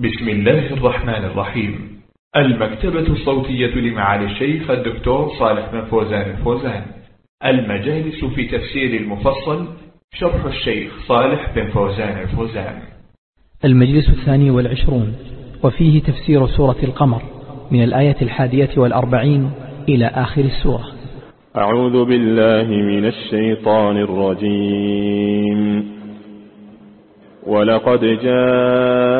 بسم الله الرحمن الرحيم. المكتبة الصوتية لمعالي الشيخ الدكتور صالح بن فوزان الفوزان. المجالس في تفسير المفصل شرح الشيخ صالح بن فوزان الفوزان. المجلس الثاني والعشرون وفيه تفسير سورة القمر من الآية الحادية والأربعين إلى آخر السورة. أعوذ بالله من الشيطان الرجيم. ولقد جاء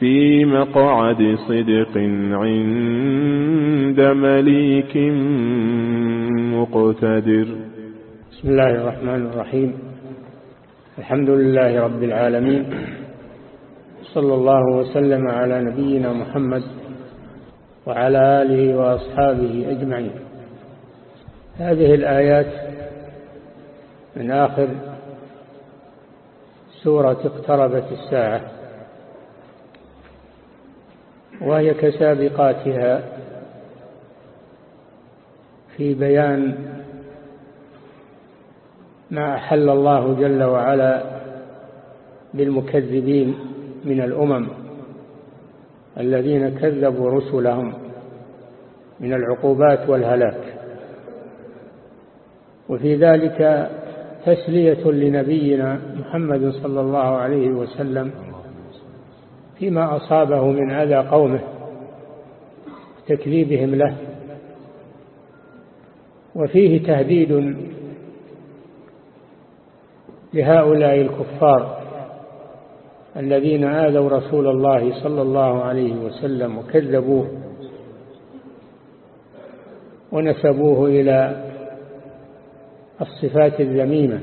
في مقعد صدق عند مليك مقتدر. بسم الله الرحمن الرحيم. الحمد لله رب العالمين. صلى الله وسلم على نبينا محمد وعلى آله وأصحابه أجمعين. هذه الآيات من آخر سورة اقتربت الساعة. وهي كسابقاتها في بيان ما أحل الله جل وعلا بالمكذبين من الأمم الذين كذبوا رسلهم من العقوبات والهلاك. وفي ذلك تسلية لنبينا محمد صلى الله عليه وسلم فيما أصابه من أذى قومه تكذيبهم له. وفيه تهديد لهؤلاء الكفار الذين آذوا رسول الله صلى الله عليه وسلم وكذبوه ونسبوه إلى الصفات الذميمة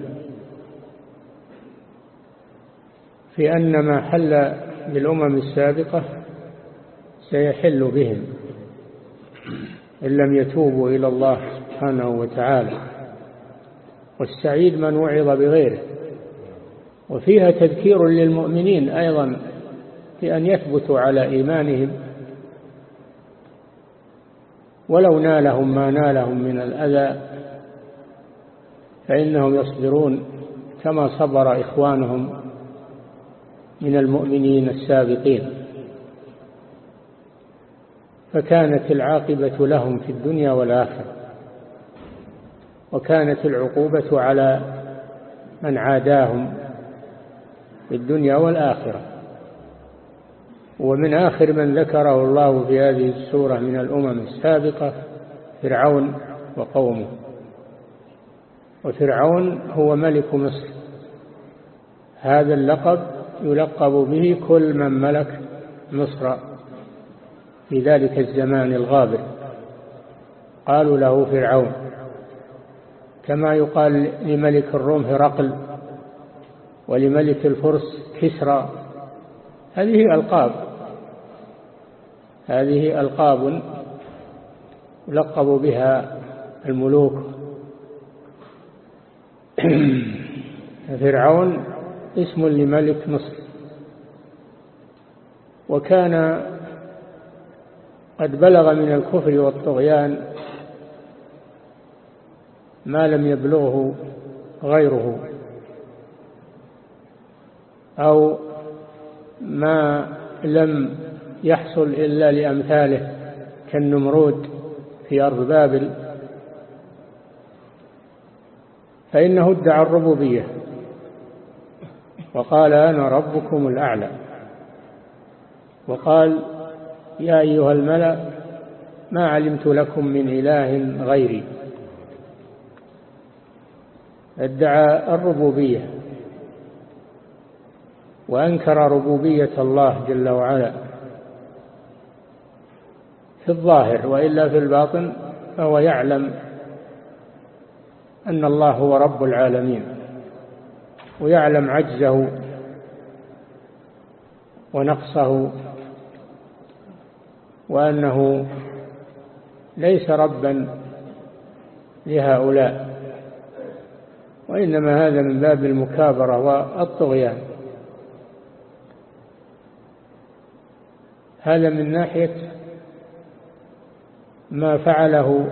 في أن ما حل بالأمم السابقة سيحل بهم إن لم يتوبوا إلى الله سبحانه وتعالى. والسعيد من وعظ بغيره. وفيها تذكير للمؤمنين أيضا بأن يثبتوا على إيمانهم. ولو نالهم ما نالهم من الأذى فإنهم يصبرون كما صبر إخوانهم من المؤمنين السابقين. فكانت العاقبة لهم في الدنيا والآخرة وكانت العقوبة على من عاداهم في الدنيا والآخرة. ومن آخر من ذكره الله في هذه السورة من الأمم السابقة فرعون وقومه. وفرعون هو ملك مصر. هذا اللقب يلقب به كل من ملك مصر في ذلك الزمان الغابر. قالوا له فرعون كما يقال لملك الروم هرقل ولملك الفرس كسرى. هذه ألقاب هذه ألقاب لقبوا بها الملوك. فرعون اسم لملك مصر. وكان قد بلغ من الكفر والطغيان ما لم يبلغه غيره أو ما لم يحصل إلا لأمثاله كالنمرود في أرض بابل. فإنه ادعى الربوبية. وقال أنا ربكم الأعلى. وقال يا أيها الملأ ما علمت لكم من إله غيري. ادعى الربوبية وأنكر ربوبية الله جل وعلا في الظاهر وإلا في الباطن فهو يعلم أن الله هو رب العالمين. ويعلم عجزه ونقصه وأنه ليس ربا لهؤلاء وإنما هذا من باب المكابرة والطغيان. هذا من ناحية ما فعله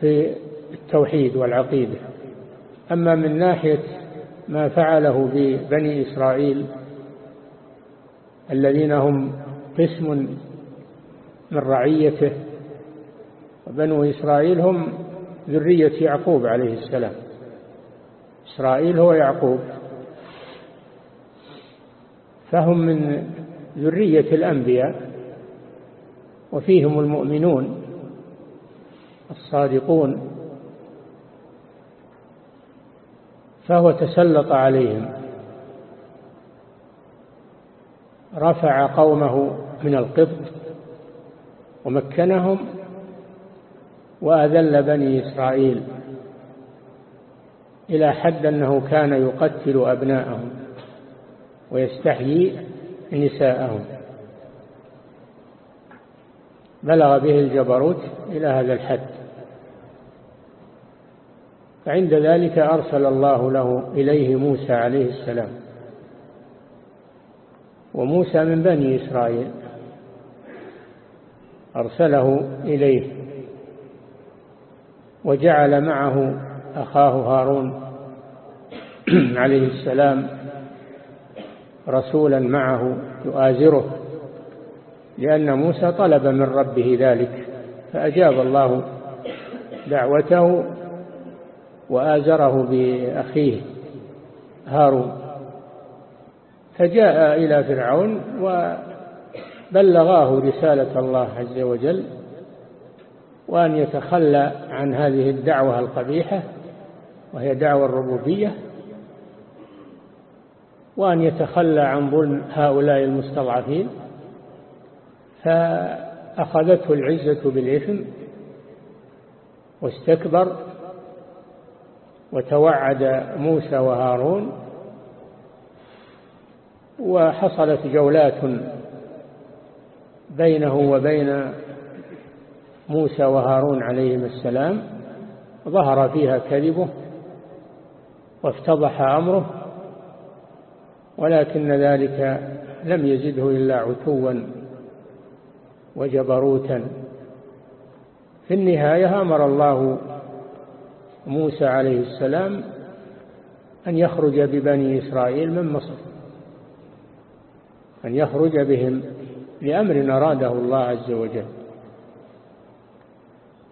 في التوحيد والعقيدة. أما من ناحية ما فعله ببني إسرائيل الذين هم قسم من رعيته. وبنو إسرائيل هم ذرية يعقوب عليه السلام. إسرائيل هو يعقوب. فهم من ذرية الأنبياء وفيهم المؤمنون الصادقون. فهو تسلط عليهم. رفع قومه من القبط ومكنهم وأذل بني إسرائيل إلى حد أنه كان يقتل أبناءهم ويستحيي نساءهم. بلغ به الجبروت إلى هذا الحد. فعند ذلك أرسل الله له إليه موسى عليه السلام. وموسى من بني إسرائيل. أرسله إليه. وجعل معه أخاه هارون عليه السلام رسولا معه يؤازره لأن موسى طلب من ربه ذلك فأجاب الله دعوته وآزره بأخيه هارون. فجاء إلى فرعون وبلغاه رسالة الله عز وجل وأن يتخلى عن هذه الدعوة القبيحة وهي دعوة الربوبية وأن يتخلى عن ظلم هؤلاء المستضعفين فأخذته العزة بالإثم واستكبر وتوعد موسى وهارون وحصلت جولات بينه وبين موسى وهارون عليهم السلام ظهر فيها كذبه وافتضح أمره ولكن ذلك لم يزده إلا عتوا وجبروتا. في النهاية أمر الله موسى عليه السلام أن يخرج ببني إسرائيل من مصر أن يخرج بهم لأمر أراده الله عز وجل.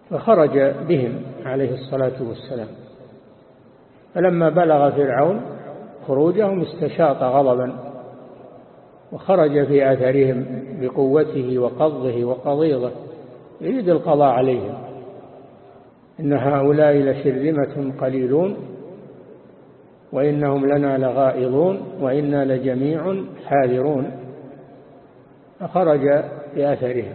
فخرج بهم عليه الصلاة والسلام. فلما بلغ فرعون خروجهم استشاط غضبا وخرج في أثرهم بقوته وقضه وقضيضه يريد القضاء عليهم. إن هؤلاء لشرذمة قليلون وإنهم لنا لغائظون وإنا لجميع حاذرون. فخرج في أثرهم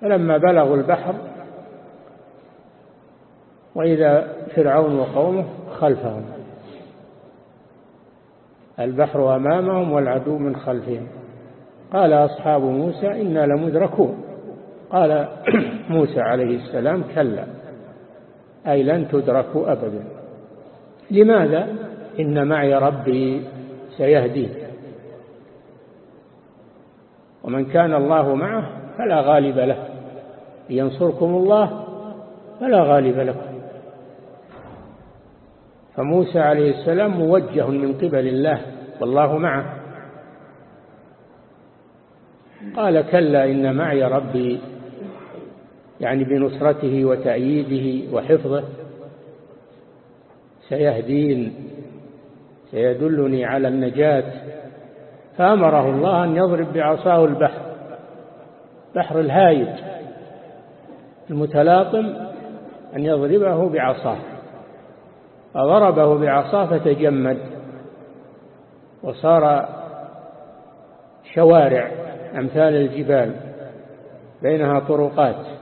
فلما بلغوا البحر وإذا فرعون وقومه خلفهم. البحر أمامهم والعدو من خلفهم. قال أصحاب موسى إنا لمدركون. قال موسى عليه السلام كلا أي لن تدركوا أبدا. لماذا؟ إن معي ربي سيهدين ومن كان الله معه فلا غالب له. ينصركم الله فلا غالب لكم. فموسى عليه السلام موجه من قبل الله والله معه. قال كلا إن معي ربي يعني بنصرته وتأييده وحفظه سيهدين سيدلني على النجاة. فأمره الله أن يضرب بعصاه البحر بحر الهايج المتلاطم أن يضربه بعصاه. فضربه بعصاه فتجمد وصار شوارع أمثال الجبال بينها طرقات.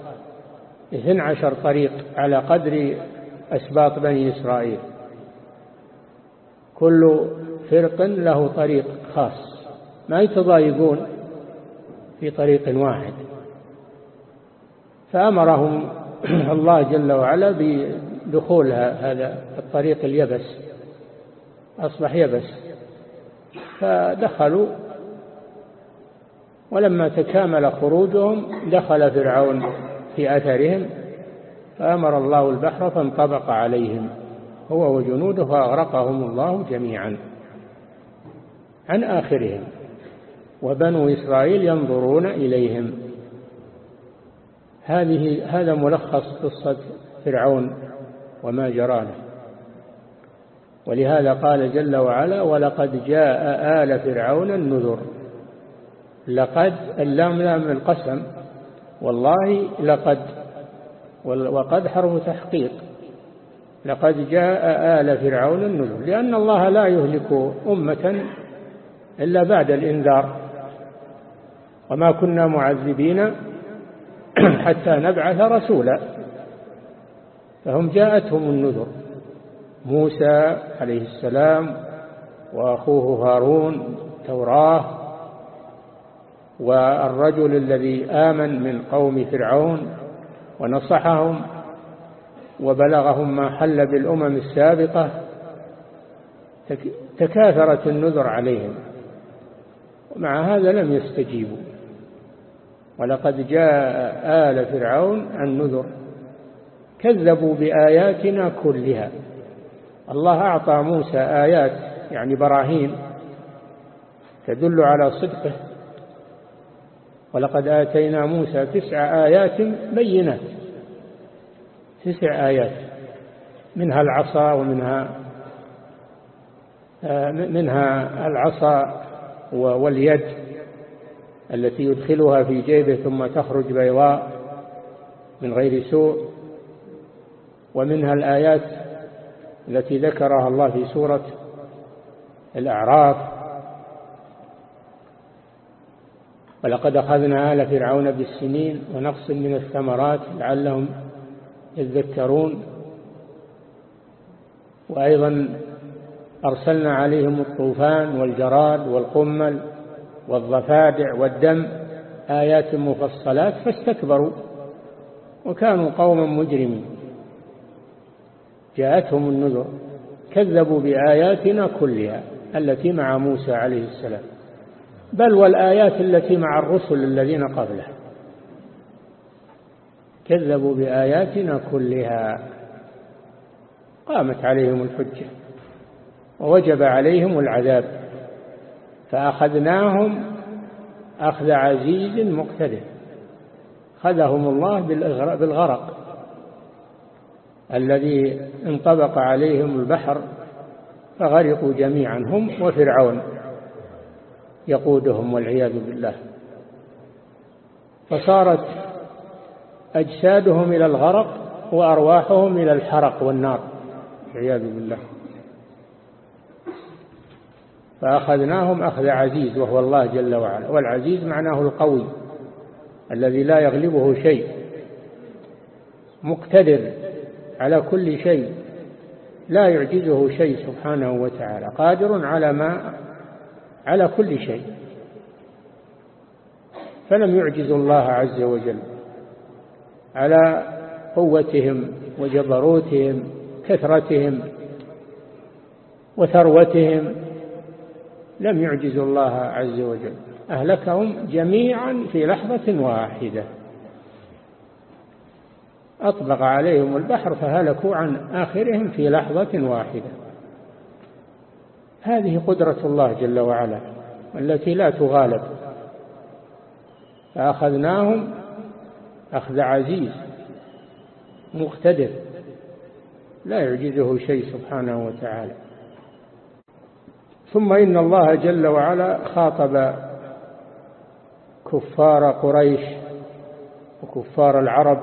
اثنى عشر طريق على قدر أسباط بني إسرائيل. كل فرق له طريق خاص. ما يتضايقون في طريق واحد. فأمرهم الله جل وعلا بدخول هذا الطريق اليبس. أصبح يبس. فدخلوا. ولما تكامل خروجهم دخل فرعون. في أثرهم فأمر الله البحر فانطبق عليهم هو وجنوده فأغرقهم الله جميعا. عن آخرهم وبنو إسرائيل ينظرون إليهم. هذه هذا ملخص قصة فرعون وما جرى له. ولهذا قال جل وعلا ولقد جاء آل فرعون النذر. لقد اللام لام القسم والله لقد وقد حرف تحقيق. لقد جاء آل فرعون النذر لأن الله لا يهلك أمة إلا بعد الإنذار. وما كنا معذبين حتى نبعث رسولا. فهم جاءتهم النذر. موسى عليه السلام وأخوه هارون توراة والرجل الذي آمن من قوم فرعون ونصحهم وبلغهم ما حل بالأمم السابقة تكاثرت النذر عليهم. ومع هذا لم يستجيبوا. ولقد جاء آل فرعون النذر. كذبوا بآياتنا كلها. الله أعطى موسى آيات يعني براهين تدل على صدقه. ولقد آتينا موسى تسع آيات بينات. تسع آيات. منها العصا ومنها آه، منها العصا واليد التي يدخلها في جيبه ثم تخرج بيضاء من غير سوء. ومنها الآيات التي ذكرها الله في سورة الأعراف ولقد أخذنا آل فرعون بالسنين ونقص من الثمرات لعلهم يذكرون. وأيضا أرسلنا عليهم الطوفان والجراد والقمل والضفادع والدم آيات مفصلات فاستكبروا وكانوا قوما مجرمين. جاءتهم النذر كذبوا بآياتنا كلها التي مع موسى عليه السلام. بل والآيات التي مع الرسل الذين قبله. كذبوا بآياتنا كلها. قامت عليهم الحجة. ووجب عليهم العذاب. فأخذناهم أخذ عزيز مقتدر. خذهم الله بالغرق. الذي انطبق عليهم البحر. فغرقوا جميعا هم وفرعون. يقودهم والعياذ بالله. فصارت أجسادهم إلى الغرق وأرواحهم إلى الحرق والنار. والعياذ بالله. فأخذناهم أخذ عزيز وهو الله جل وعلا. والعزيز معناه القوي الذي لا يغلبه شيء. مقتدر على كل شيء لا يعجزه شيء سبحانه وتعالى. قادر على ما على كل شيء. فلم يعجزوا الله عز وجل على قوتهم وجبروتهم كثرتهم وثروتهم. لم يعجزوا الله عز وجل. أهلكهم جميعا في لحظة واحدة. أطبق عليهم البحر فهلكوا عن آخرهم في لحظة واحدة. هذه قدرة الله جل وعلا التي لا تغالب. فأخذناهم أخذ عزيز مقتدر لا يعجزه شيء سبحانه وتعالى. ثم إن الله جل وعلا خاطب كفار قريش وكفار العرب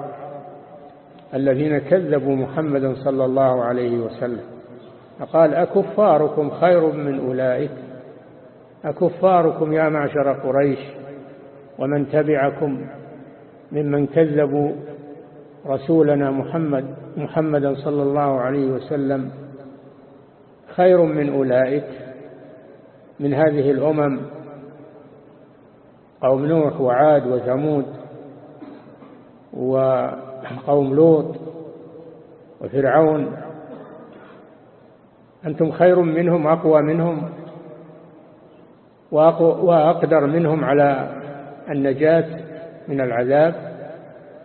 الذين كذبوا محمدا صلى الله عليه وسلم. فقال أكفاركم خير من أولئك. أكفاركم يا معشر قريش ومن تبعكم ممن كذبوا رسولنا محمد محمدا صلى الله عليه وسلم. خير من أولئك من هذه الأمم قوم نوح وعاد وثمود وقوم لوط وفرعون أنتم خير منهم أقوى منهم وأقدر منهم على النجاة من العذاب.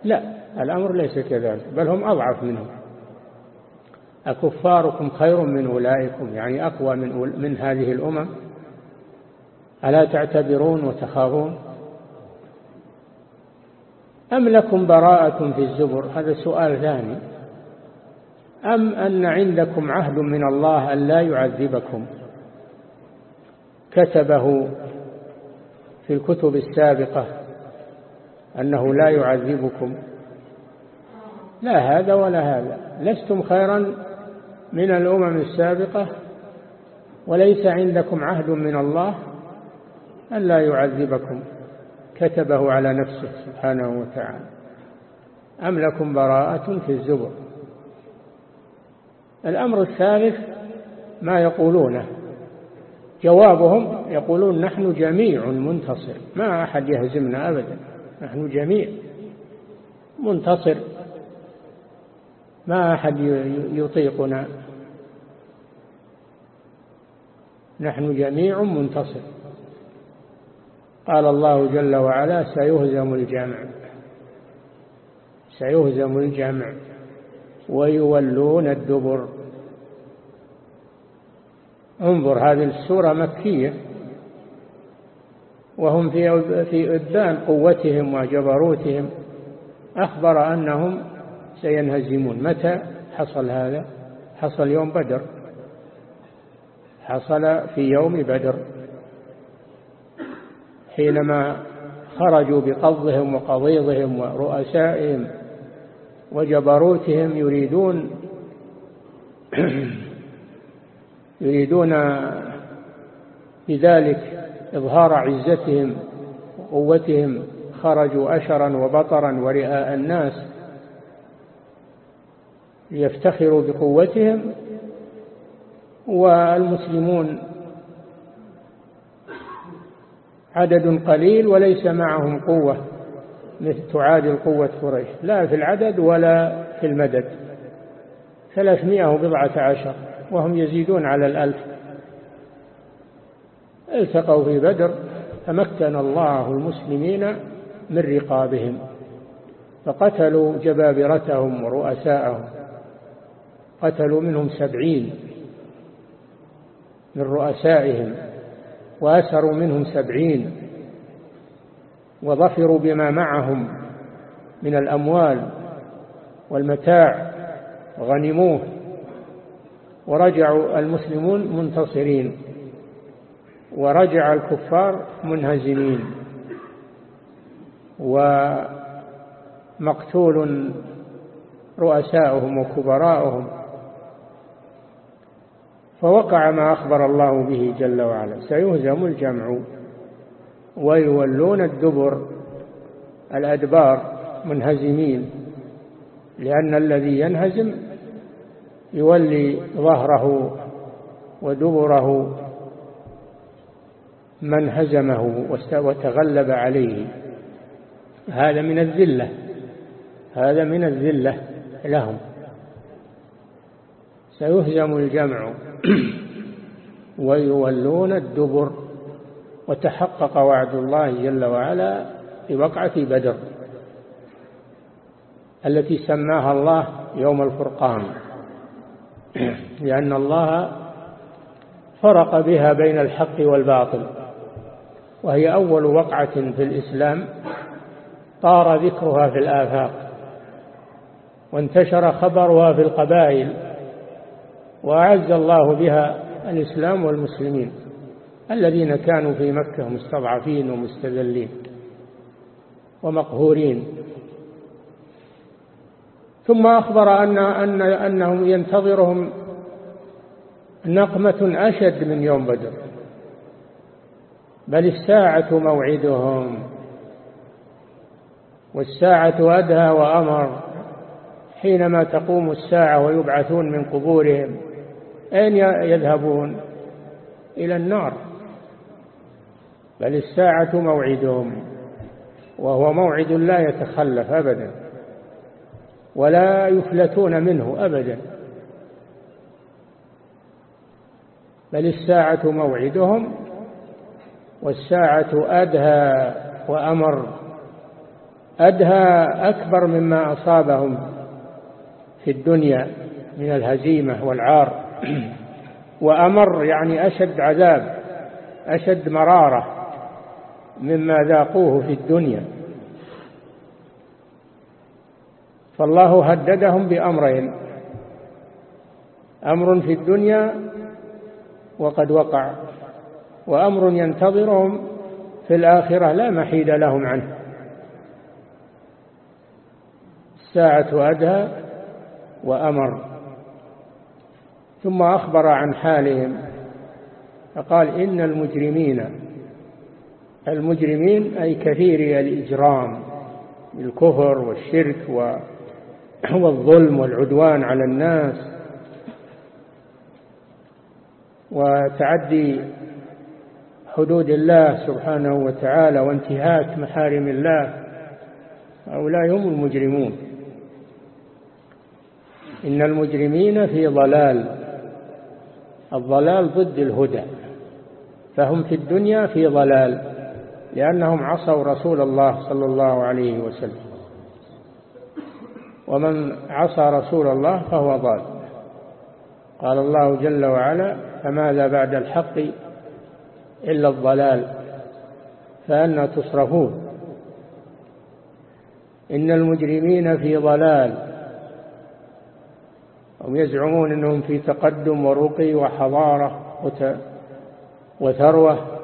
لا الأمر ليس كذلك بل هم أضعف منهم. أكفاركم خير من أولئكم يعني أقوى من, من هذه الأمم. ألا تعتبرون وتخافون؟ أم لكم براءة في الزبر؟ هذا سؤال ثاني. أم أن عندكم عهد من الله أن لا يعذبكم؟ كتبه في الكتب السابقة أنه لا يعذبكم. لا هذا ولا هذا. لستم خيرا من الأمم السابقة؟ وليس عندكم عهد من الله أن لا يعذبكم؟ كتبه على نفسه سبحانه وتعالى. أم لكم براءة في الزبر؟ الأمر الثالث ما يقولونه. جوابهم يقولون نحن جميع منتصر. ما أحد يهزمنا أبدا. نحن جميع منتصر. ما أحد يطيقنا. نحن جميع منتصر. قال الله جل وعلا سيهزم الجمع. سيهزم الجمع. ويولون الدبر. انظر هذه السورة مكية. وهم في في إبان قوتهم وجبروتهم. أخبر أنهم سينهزمون. متى حصل هذا؟ حصل يوم بدر. حصل في يوم بدر. حينما خرجوا بقضهم وقضيضهم ورؤسائهم وجبروتهم يريدون يريدون بذلك إظهار عزتهم وقوتهم خرجوا أشرا وبطرا ورئاء الناس ليفتخروا بقوتهم والمسلمون عدد قليل وليس معهم قوة. تعادل قوة قريش. لا في العدد ولا في المدد. ثلاثمائة وبضعة عشر وهم يزيدون على الألف. التقوا في بدر فمكن الله المسلمين من رقابهم. فقتلوا جبابرتهم ورؤساءهم. قتلوا منهم سبعين من رؤسائهم وأسروا منهم سبعين. وظفروا بما معهم من الأموال والمتاع غنموه ورجعوا المسلمون منتصرين ورجع الكفار منهزمين. ومقتول رؤساؤهم وكبراؤهم. فوقع ما أخبر الله به جل وعلا. سيهزم الجمع. ويولون الدبر الأدبار منهزمين لأن الذي ينهزم يولي ظهره ودبره من هزمه وتغلب عليه. هذا من الذلة هذا من الذلة لهم. سيهزم الجمع ويولون الدبر وتحقق وعد الله جل وعلا في وقعة بدر التي سماها الله يوم الفرقان. لأن الله فرق بها بين الحق والباطل وهي أول وقعة في الإسلام طار ذكرها في الآفاق وانتشر خبرها في القبائل وأعز الله بها الإسلام والمسلمين. الذين كانوا في مكة مستضعفين ومستذلين ومقهورين. ثم أخبر أن أن أنهم ينتظرهم نقمة أشد من يوم بدر. بل الساعة موعدهم والساعة أدهى وأمر. حينما تقوم الساعة ويبعثون من قبورهم أين يذهبون؟ إلى النار. بل الساعة موعدهم وهو موعد لا يتخلف أبدا ولا يفلتون منه أبدا بل الساعة موعدهم والساعة أدهى وأمر أدهى أكبر مما أصابهم في الدنيا من الهزيمة والعار وأمر يعني أشد عذاب أشد مرارة مما ذاقوه في الدنيا. فالله هددهم بأمرين أمر في الدنيا وقد وقع وأمر ينتظرهم في الآخرة لا محيد لهم عنه. الساعة أدهى وأمر. ثم أخبر عن حالهم فقال إن المجرمين المجرمين أي كثير الإجرام الكفر والشرك والظلم والعدوان على الناس. وتعدي حدود الله سبحانه وتعالى وانتهاك محارم الله هؤلاء هم المجرمون. إن المجرمين في ضلال الضلال ضد الهدى فهم في الدنيا في ضلال. لأنهم عصوا رسول الله صلى الله عليه وسلم. ومن عصى رسول الله فهو ضال. قال الله جل وعلا فماذا بعد الحق إلا الضلال؟ فأنا تصرفون. إن المجرمين في ضلال. هم يزعمون أنهم في تقدم ورقي وحضارة وثروة.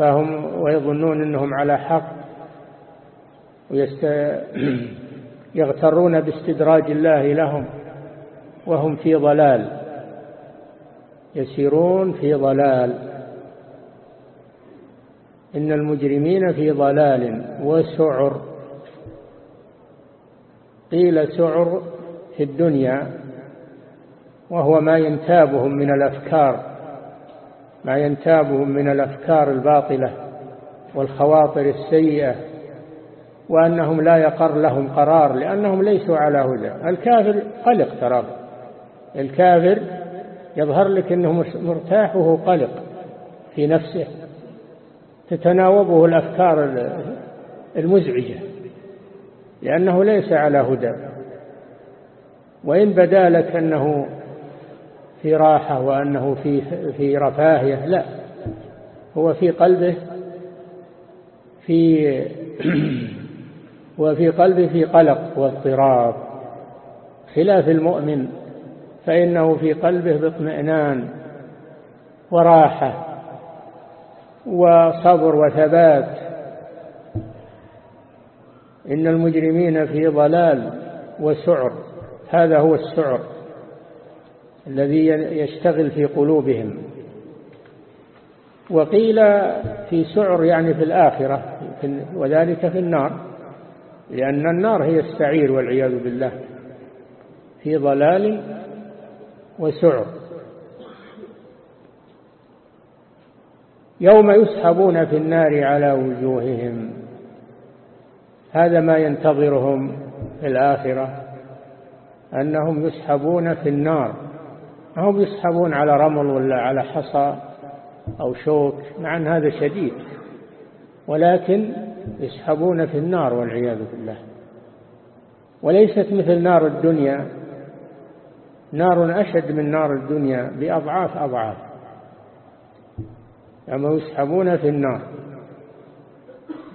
فهم ويظنون أنهم على حق ويغترون باستدراج الله لهم وهم في ضلال يسيرون في ضلال. إن المجرمين في ضلال وسعر. قيل سعر في الدنيا وهو ما ينتابهم من الأفكار. ما ينتابهم من الأفكار الباطلة والخواطر السيئة وأنهم لا يقر لهم قرار لأنهم ليسوا على هدى. الكافر قلق ترى الكافر يظهر لك أنه مرتاح وهو قلق في نفسه تتناوبه الأفكار المزعجة لأنه ليس على هدى. وإن بدا لك أنه في راحة وأنه في, في رفاهية لا هو في قلبه في وفي قلبه في قلق واضطراب. خلاف المؤمن فإنه في قلبه باطمئنان وراحة وصبر وثبات. إن المجرمين في ضلال وسعر هذا هو السعر. الذي يشتغل في قلوبهم. وقيل في سعر يعني في الآخرة وذلك في النار لأن النار هي السعير والعياذ بالله في ضلال وسعر. يوم يسحبون في النار على وجوههم هذا ما ينتظرهم في الآخرة أنهم يسحبون في النار. هم يسحبون على رمل ولا على حصى أو شوك؟ مع أن هذا شديد. ولكن يسحبون في النار والعياذ بالله. وليست مثل نار الدنيا. نار أشد من نار الدنيا بأضعاف أضعاف. أما يسحبون في النار.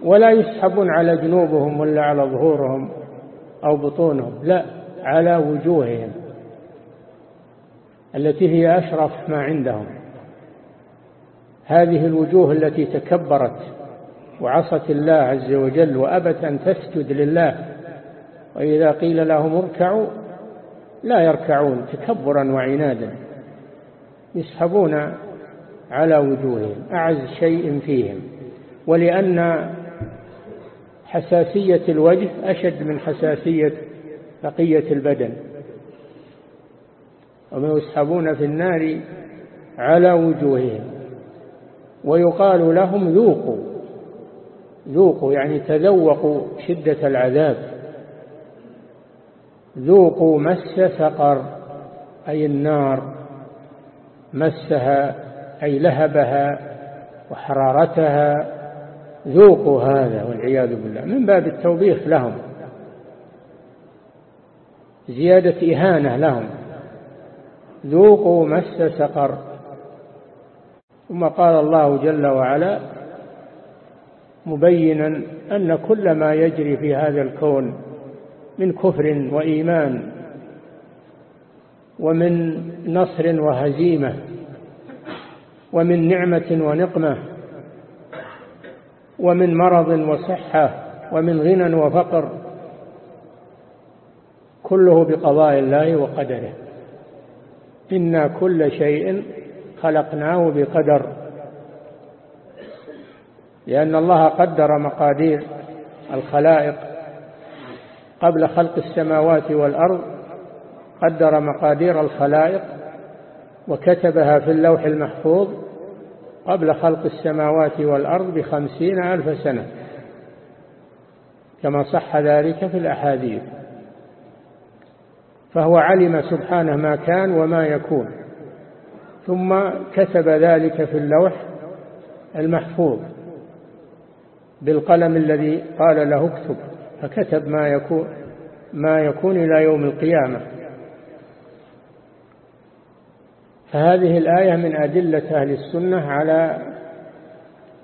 ولا يسحبون على جنوبهم ولا على ظهورهم أو بطونهم. لا على وجوههم. التي هي أشرف ما عندهم. هذه الوجوه التي تكبرت وعصت الله عز وجل وأبت أن تسجد لله وإذا قيل لهم اركعوا لا يركعون تكبرا وعنادا يسحبون على وجوههم أعز شيء فيهم. ولأن حساسية الوجه أشد من حساسية بقية البدن. وما يسحبون في النار على وجوههم. ويقال لهم ذوقوا ذوقوا يعني تذوقوا شدة العذاب. ذوقوا مس سقر أي النار مسها أي لهبها وحرارتها. ذوقوا هذا والعياذ بالله. من باب التوبيخ لهم زيادة إهانة لهم. ذوقوا مس سقر. ثم قال الله جل وعلا مبينا أن كل ما يجري في هذا الكون من كفر وإيمان ومن نصر وهزيمة ومن نعمة ونقمة ومن مرض وصحة ومن غنى وفقر كله بقضاء الله وقدره. إنا كل شيء خلقناه بقدر. لأن الله قدر مقادير الخلائق. قبل خلق السماوات والأرض قدر مقادير الخلائق وكتبها في اللوح المحفوظ قبل خلق السماوات والأرض بخمسين ألف سنة. كما صح ذلك في الأحاديث. فهو علم سبحانه ما كان وما يكون. ثم كتب ذلك في اللوح المحفوظ بالقلم الذي قال له اكتب فكتب ما يكون ما يكون إلى يوم القيامة. فهذه الآية من أدلة أهل السنة على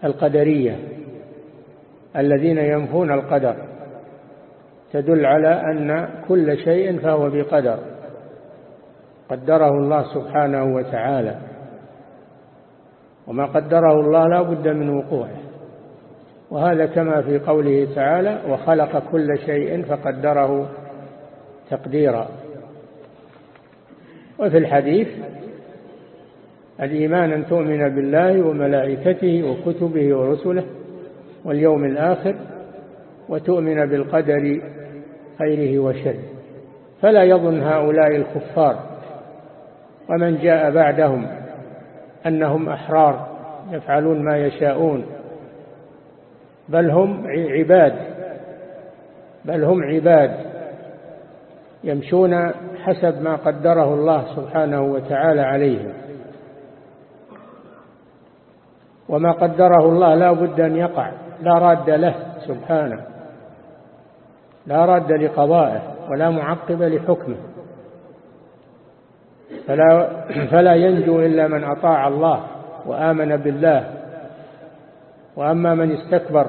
القدرية الذين ينفون القدر. تدل على أن كل شيء فهو بقدر. قدره الله سبحانه وتعالى. وما قدره الله لا بد من وقوعه. وهذا كما في قوله تعالى وخلق كل شيء فقدره تقديرا. وفي الحديث الإيمان أن تؤمن بالله وملائكته وكتبه ورسله واليوم الآخر وتؤمن بالقدر خيره وشره. فلا يظن هؤلاء الكفار ومن جاء بعدهم أنهم أحرار يفعلون ما يشاءون. بل هم عباد بل هم عباد يمشون حسب ما قدره الله سبحانه وتعالى عليهم. وما قدره الله لا بد أن يقع لا راد له سبحانه. لا راد لقضائه ولا معقب لحكمه. فلا, فلا ينجو إلا من أطاع الله وآمن بالله. وأما من استكبر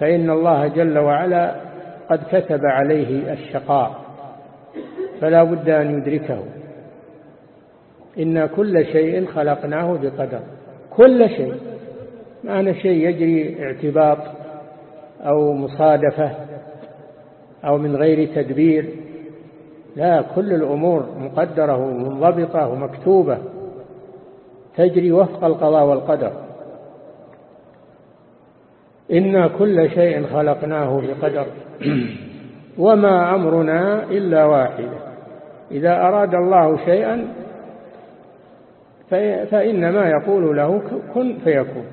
فإن الله جل وعلا قد كتب عليه الشقاء فلا بد أن يدركه. إن كل شيء خلقناه بقدر كل شيء. ما أنا شيء يجري اعتباط أو مصادفة أو من غير تدبير. لا كل الأمور مقدرة ومنضبطة ومكتوبة تجري وفق القضاء والقدر. إنا كل شيء خلقناه بقدر. وما أمرنا إلا واحدة إذا أراد الله شيئا فإنما يقول له كن فيكون.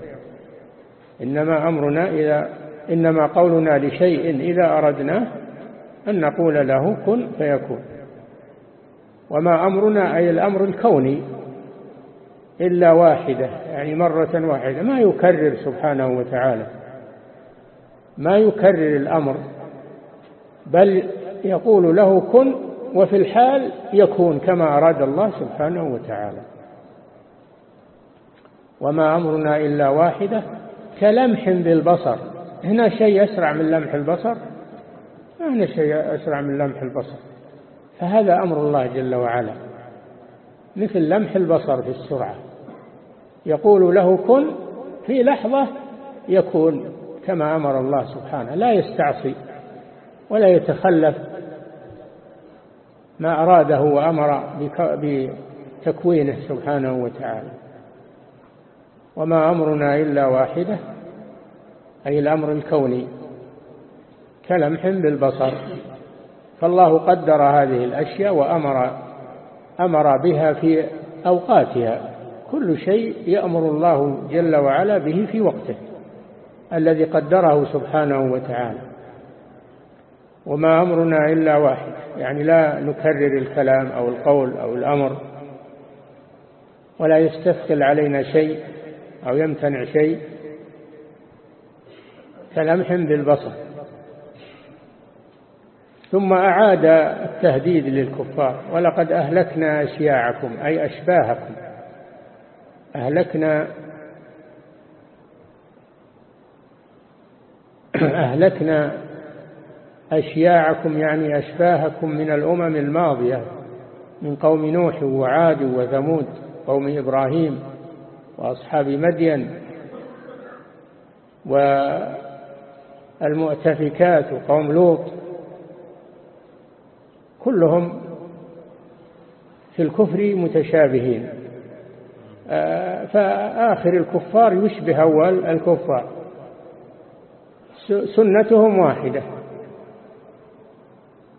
إنما أمرنا إذا إنما قولنا لشيء إذا أردناه أن نقول له كن فيكون. وما أمرنا أي الأمر الكوني إلا واحدة يعني مرة واحدة. ما يكرر سبحانه وتعالى ما يكرر الأمر بل يقول له كن وفي الحال يكون كما أراد الله سبحانه وتعالى. وما أمرنا إلا واحدة كلمح بالبصر. هنا شيء أسرع من لمح البصر ما هنا شيء أسرع من لمح البصر. فهذا أمر الله جل وعلا. مثل لمح البصر في السرعة. يقول له كن في لحظة يكون كما أمر الله سبحانه. لا يستعصي ولا يتخلف. ما أراده وأمر بتكوينه سبحانه وتعالى. وما أمرنا إلا واحدة. أي الأمر الكوني كلمح بالبصر. فالله قدر هذه الأشياء وأمر أمر بها في أوقاتها. كل شيء يأمر الله جل وعلا به في وقته الذي قدره سبحانه وتعالى. وما أمرنا إلا واحد يعني لا نكرر الكلام أو القول أو الأمر ولا يستثقل علينا شيء أو يمتنع شيء. كلمح بالبصر. ثم أعاد التهديد للكفار ولقد أهلكنا أشياعكم أي أشباهكم. أهلكنا أهلكنا أشياعكم يعني أشباهكم من الأمم الماضية من قوم نوح وعاد وثمود قوم إبراهيم وأصحاب مدين والمؤتفكات وقوم لوط كلهم في الكفر متشابهين. آه، فآخر الكفار يشبه أول الكفار. سنتهم واحدة.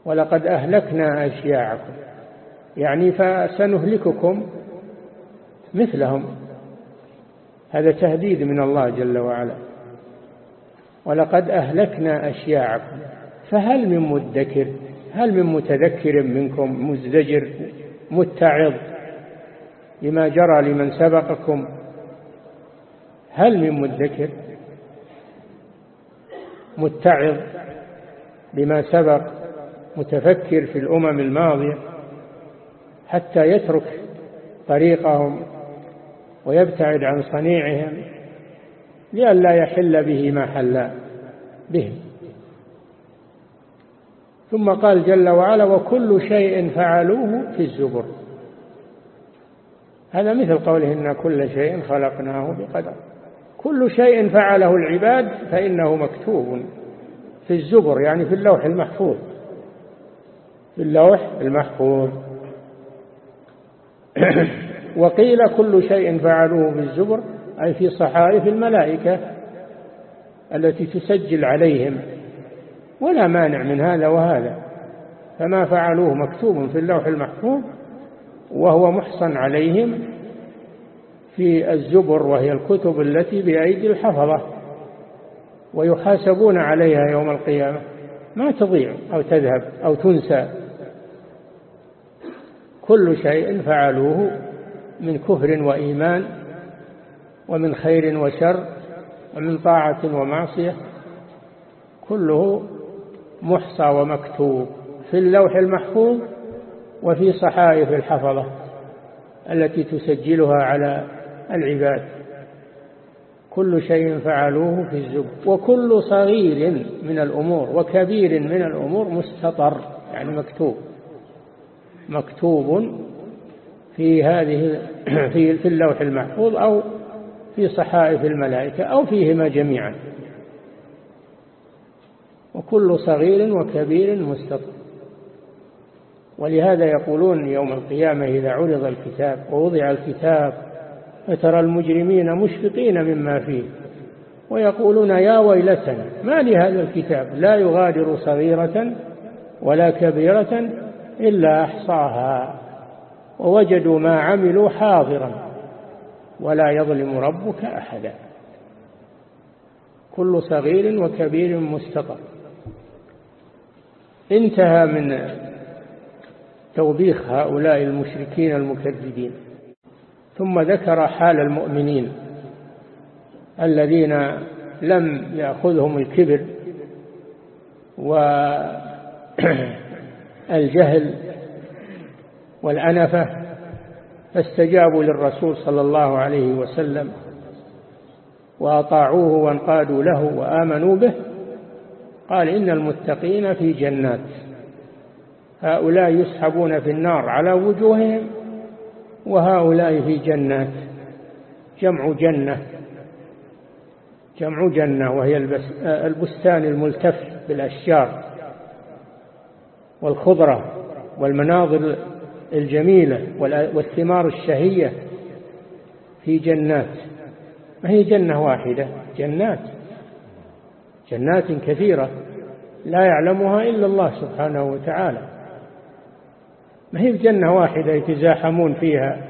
ولقد أهلكنا أشياعكم. يعني فسنهلككم مثلهم. هذا تهديد من الله جل وعلا. ولقد أهلكنا أشياعكم. فهل من مدكر؟ هل من متذكر منكم؟ مزدجر؟ متعظ؟ لما جرى لمن سبقكم؟ هل من مدكر؟ متعظ؟ بما سبق؟ متفكر في الأمم الماضية؟ حتى يترك طريقهم ويبتعد عن صنيعهم؟ لئلا يحل به ما حل به. ثم قال جل وعلا وكل شيء فعلوه في الزبر. هذا مثل قوله إن كل شيء خلقناه بقدر. كل شيء فعله العباد فإنه مكتوب في الزبر يعني في اللوح المحفوظ. في اللوح المحفوظ. وقيل كل شيء فعلوه في الزبر. أي في صحائف الملائكة التي تسجل عليهم. ولا مانع من هذا وهذا. فما فعلوه مكتوب في اللوح المحفوظ وهو محصن عليهم في الزبر وهي الكتب التي بأيدي الحفظة ويحاسبون عليها يوم القيامة. ما تضيع أو تذهب أو تنسى. كل شيء فعلوه من كفر وإيمان ومن خير وشر ومن طاعة ومعصية كله محصى ومكتوب في اللوح المحفوظ وفي صحائف الحفظة التي تسجلها على العباد. كل شيء فعلوه في الزب وكل صغير من الأمور وكبير من الأمور مستطر يعني مكتوب. مكتوب في هذه في اللوح المحفوظ أو في صحائف الملائكة أو فيهما جميعا. وكل صغير وكبير مستطر ولهذا يقولون يوم القيامة إذا عرض الكتاب ووضع الكتاب فترى المجرمين مشفقين مما فيه. ويقولون يا ويلتنا ما لهذا الكتاب؟ لا يغادر صغيرة ولا كبيرة إلا أحصاها. ووجدوا ما عملوا حاضرا. ولا يظلم ربك أحدا. كل صغير وكبير مستقر. انتهى من توبيخ هؤلاء المشركين المكذبين. ثم ذكر حال المؤمنين الذين لم يأخذهم الكبر والجهل والأنفة فاستجابوا للرسول صلى الله عليه وسلم وأطاعوه وانقادوا له وآمنوا به قال إن المتقين في جنات هؤلاء يسحبون في النار على وجوههم وهؤلاء في جنات جمع جنة جمع جنة وهي البستان الملتف بالأشجار والخضرة والمناظر الجميلة والثمار الشهية في جنات. ما هي جنة واحدة؟ جنات. جنات كثيرة لا يعلمها إلا الله سبحانه وتعالى. ما هي جنة واحدة يتزاحمون فيها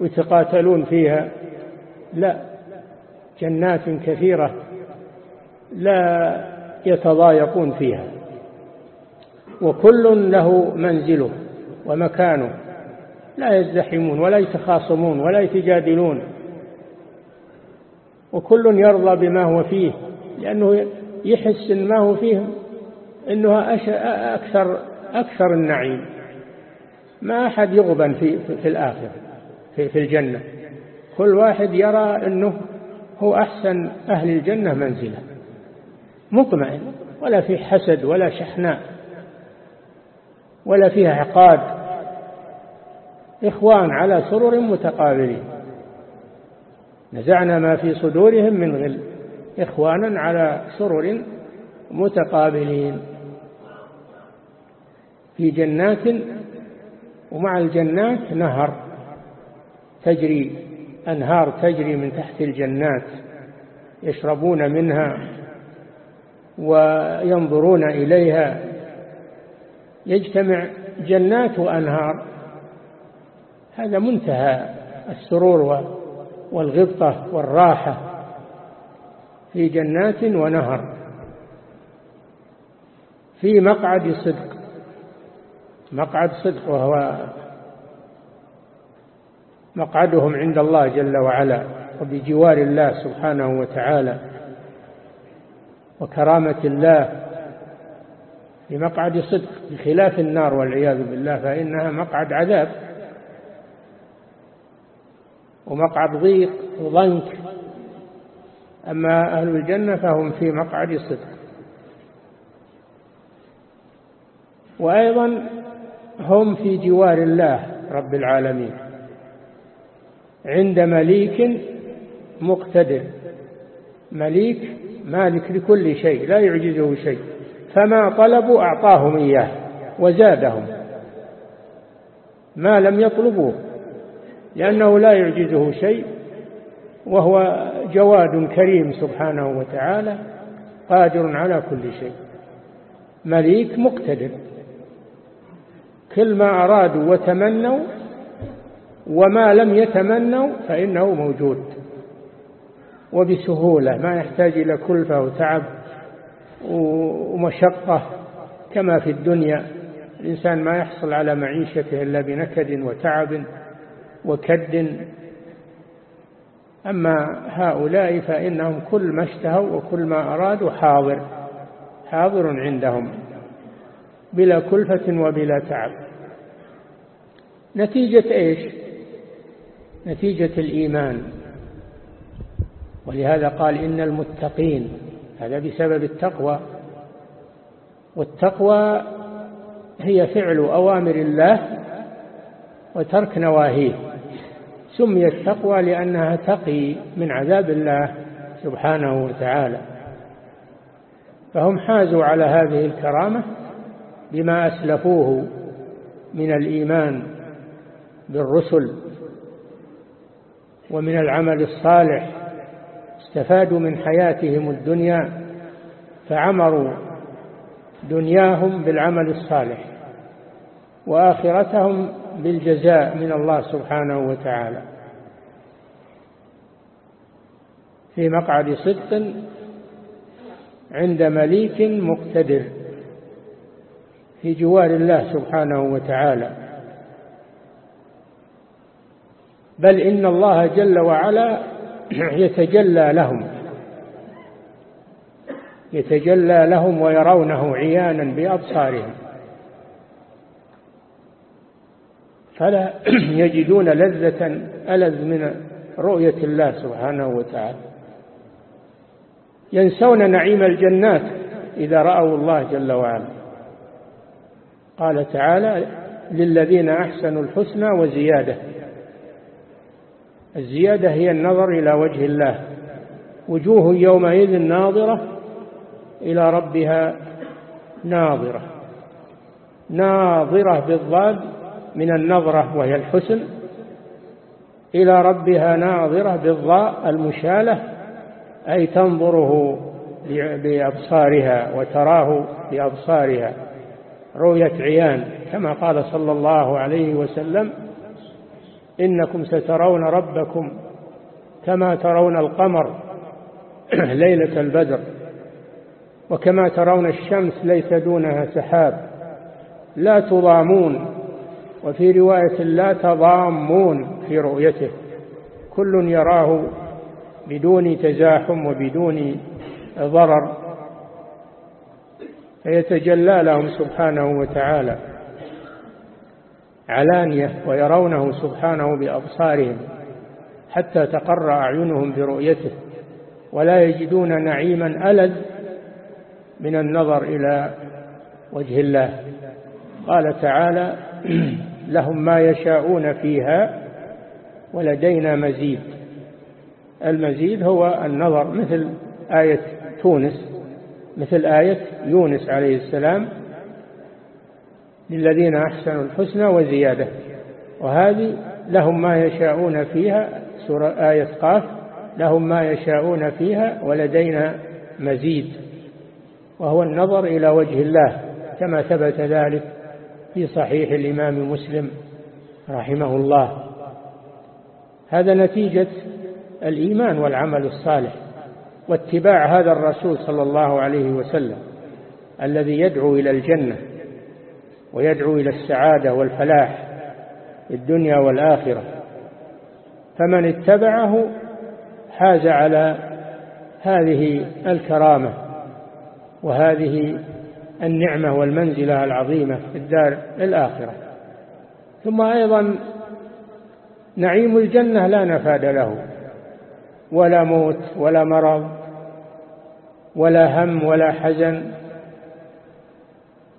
ويتقاتلون فيها؟ لا. جنات كثيرة لا يتضايقون فيها. وكل له منزله ومكانه. لا يزدحمون ولا يتخاصمون ولا يتجادلون. وكل يرضى بما هو فيه لأنه يحس إن ما هو فيه إنه أكثر أكثر النعيم. ما أحد يغبن في في الآخرة في في الجنة. كل واحد يرى أنه هو أحسن أهل الجنة منزلة مطمئن ولا في حسد ولا شحناء ولا فيها عقاد. إخوان على سرر متقابلين. نزعنا ما في صدورهم من غل. إخوانا على سرر متقابلين. في جنات ومع الجنات نهر تجري. أنهار تجري من تحت الجنات. يشربون منها وينظرون إليها. يجتمع جنات وأنهار. هذا منتهى السرور والغبطة والراحة في جنات ونهر. في مقعد صدق. مقعد صدق وهو مقعدهم عند الله جل وعلا وبجوار الله سبحانه وتعالى وكرامة الله بمقعد صدق بخلاف النار والعياذ بالله فإنها مقعد عذاب. ومقعد ضيق وضنك. أما أهل الجنة فهم في مقعد صدق. وأيضا هم في جوار الله رب العالمين. عند مليك مقتدر. مليك مالك لكل شيء لا يعجزه شيء. فما طلبوا أعطاهم إياه وزادهم. ما لم يطلبوه. لأنه لا يعجزه شيء وهو جواد كريم سبحانه وتعالى قادر على كل شيء. مليك مقتدر. كل ما أرادوا وتمنوا وما لم يتمنوا فإنه موجود. وبسهولة ما يحتاج إلى كلفة وتعب ومشقة كما في الدنيا. الإنسان ما يحصل على معيشته إلا بنكد وتعب. وكد. أما هؤلاء فإنهم كل ما اشتهوا وكل ما أرادوا حاضر حاضر عندهم بلا كلفة وبلا تعب. نتيجة إيش؟ نتيجة الإيمان. ولهذا قال إن المتقين هذا بسبب التقوى. والتقوى هي فعل أوامر الله وترك نواهيه. سميت تقوى لأنها تقي من عذاب الله سبحانه وتعالى. فهم حازوا على هذه الكرامة بما أسلفوه من الإيمان بالرسل ومن العمل الصالح استفادوا من حياتهم الدنيا فعمروا دنياهم بالعمل الصالح وآخرتهم بالجزاء من الله سبحانه وتعالى. في مقعد صدق عند مليك مقتدر في جوار الله سبحانه وتعالى. بل إن الله جل وعلا يتجلى لهم يتجلى لهم ويرونه عيانا بأبصارهم. فلا يجدون لذة ألذ من رؤية الله سبحانه وتعالى. ينسون نعيم الجنات إذا رأوا الله جل وعلا. قال تعالى للذين أحسنوا الحسنى وزيادة. الزيادة هي النظر إلى وجه الله. وجوه يومئذ ناظرة إلى ربها ناظرة. ناظرة بالضاد من النظرة وهي الحسن إلى ربها ناظرة بالضاء المشالة أي تنظره بأبصارها وتراه بأبصارها. رؤية عيان كما قال صلى الله عليه وسلم إنكم سترون ربكم كما ترون القمر ليلة البدر وكما ترون الشمس ليس دونها سحاب. لا تضامون وفي رواية لا تضامون في رؤيته. كل يراه بدون تزاحم وبدون ضرر. فيتجلى لهم سبحانه وتعالى علانية ويرونه سبحانه بأبصارهم حتى تقر أعينهم برؤيته. ولا يجدون نعيما ألد من النظر إلى وجه الله. قال تعالى لهم ما يشاءون فيها ولدينا مزيد. المزيد هو النظر مثل آية تونس مثل آية يونس عليه السلام للذين أحسنوا الحسنى وزيادة. وهذه لهم ما يشاءون فيها سورة آية قاف لهم ما يشاءون فيها ولدينا مزيد. وهو النظر إلى وجه الله كما ثبت ذلك. في صحيح الإمام مسلم رحمه الله. هذا نتيجة الإيمان والعمل الصالح واتباع هذا الرسول صلى الله عليه وسلم الذي يدعو إلى الجنة ويدعو إلى السعادة والفلاح في الدنيا والآخرة. فمن اتبعه حاز على هذه الكرامة وهذه النعمة والمنزلة العظيمة في الدار الآخرة. ثم أيضا نعيم الجنة لا نفاد له ولا موت ولا مرض ولا هم ولا حزن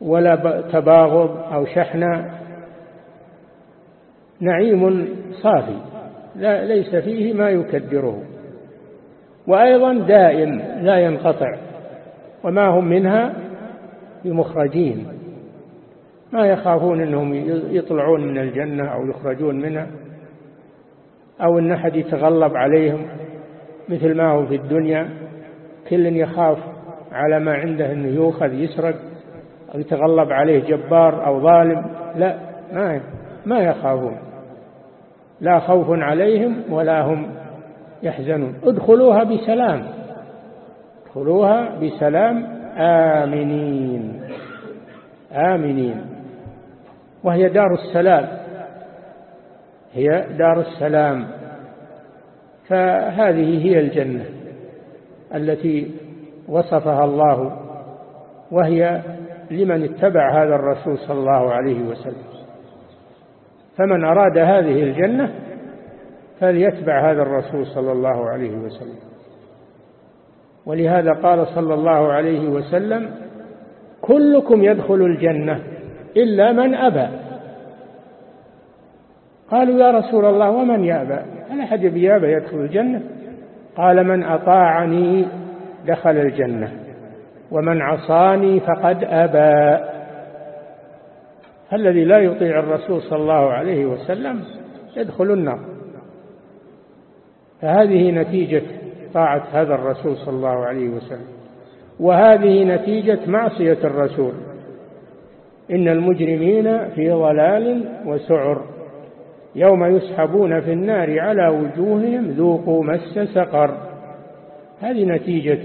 ولا تباغض أو شحنة. نعيم صافي لا ليس فيه ما يكدره. وأيضا دائم لا ينقطع وما هم منها بمخرجين. ما يخافون أنهم يطلعون من الجنة أو يخرجون منها أو أن أحد يتغلب عليهم مثل ما هو في الدنيا. كل يخاف على ما عنده أنه يؤخذ يسرق أو يتغلب عليه جبار أو ظالم. لا ما ما يخافون. لا خوف عليهم ولا هم يحزنون. ادخلوها بسلام. ادخلوها بسلام آمنين. آمنين. وهي دار السلام. هي دار السلام. فهذه هي الجنة التي وصفها الله وهي لمن اتبع هذا الرسول صلى الله عليه وسلم. فمن أراد هذه الجنة فليتبع هذا الرسول صلى الله عليه وسلم. ولهذا قال صلى الله عليه وسلم كلكم يدخل الجنة إلا من أبى. قالوا يا رسول الله ومن يأبى؟ هل أحد بيأبى يدخل الجنة؟ قال من أطاعني دخل الجنة ومن عصاني فقد أبى. الذي لا يطيع الرسول صلى الله عليه وسلم يدخل النار. فهذه نتيجة طاعة هذا الرسول صلى الله عليه وسلم. وهذه نتيجة معصية الرسول. إن المجرمين في ضلال وسعر. يوم يسحبون في النار على وجوههم ذوقوا مس سقر. هذه نتيجة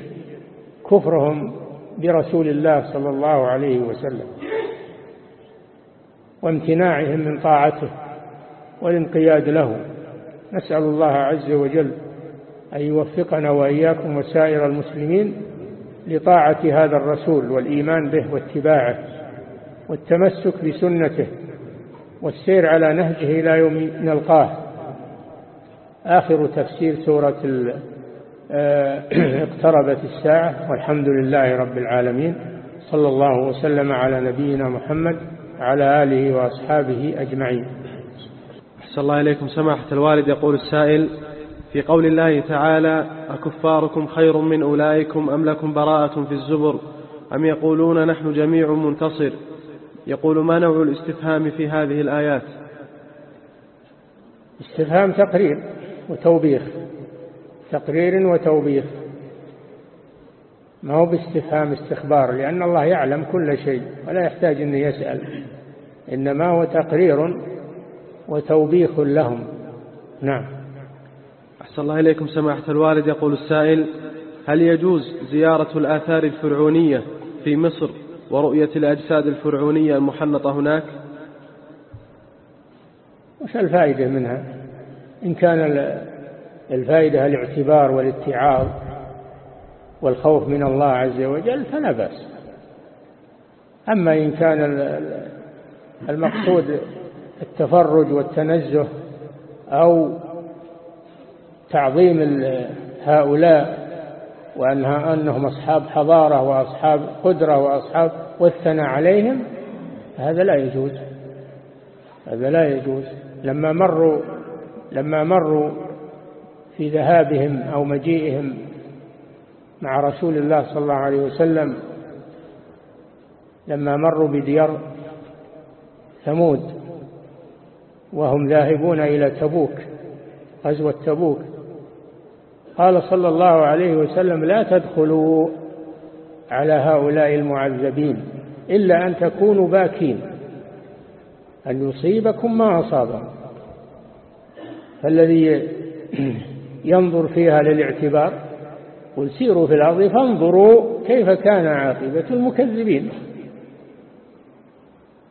كفرهم برسول الله صلى الله عليه وسلم. وامتناعهم من طاعته والانقياد له. نسأل الله عز وجل أن يوفقنا وإياكم وسائر المسلمين لطاعة هذا الرسول والإيمان به واتباعه والتمسك بسنته والسير على نهجه إلى يوم نلقاه. آخر تفسير سورة آه، اقتربت الساعة. والحمد لله رب العالمين. صلى الله وسلم على نبينا محمد على آله وأصحابه أجمعين. أحسن الله إليكم. سماحة الوالد يقول السائل في قول الله تعالى أكفاركم خير من أولئكم أم لكم براءة في الزبر أم يقولون نحن جميع منتصر يقول ما نوع الاستفهام في هذه الآيات؟ استفهام تقرير وتوبيخ تقرير وتوبيخ. ما هو باستفهام استخبار؟ لأن الله يعلم كل شيء ولا يحتاج أن يسأل. إنما هو تقرير وتوبيخ لهم. نعم. أحسن الله إليكم سماحة الوالد. يقول السائل هل يجوز زيارة الآثار الفرعونية في مصر ورؤية الأجساد الفرعونية المحنطة هناك؟ وش الفائدة منها؟ إن كان الفائدة الاعتبار والاتعاظ والخوف من الله عز وجل فلا بأس. أما إن كان المقصود التفرج والتنزه أو تعظيم هؤلاء وأنها أنهم أصحاب حضارة وأصحاب قدرة وأصحاب والثناء عليهم هذا لا يجوز. هذا لا يجوز. لما مروا لما مروا في ذهابهم أو مجيئهم مع رسول الله صلى الله عليه وسلم لما مروا بديار ثمود وهم ذاهبون إلى تبوك غزوة تبوك قال صلى الله عليه وسلم لا تدخلوا على هؤلاء المعذبين إلا أن تكونوا باكين. أن يصيبكم ما أصابهم فالذي ينظر فيها للاعتبار قل سيروا في الأرض فانظروا كيف كان عاقبة المكذبين.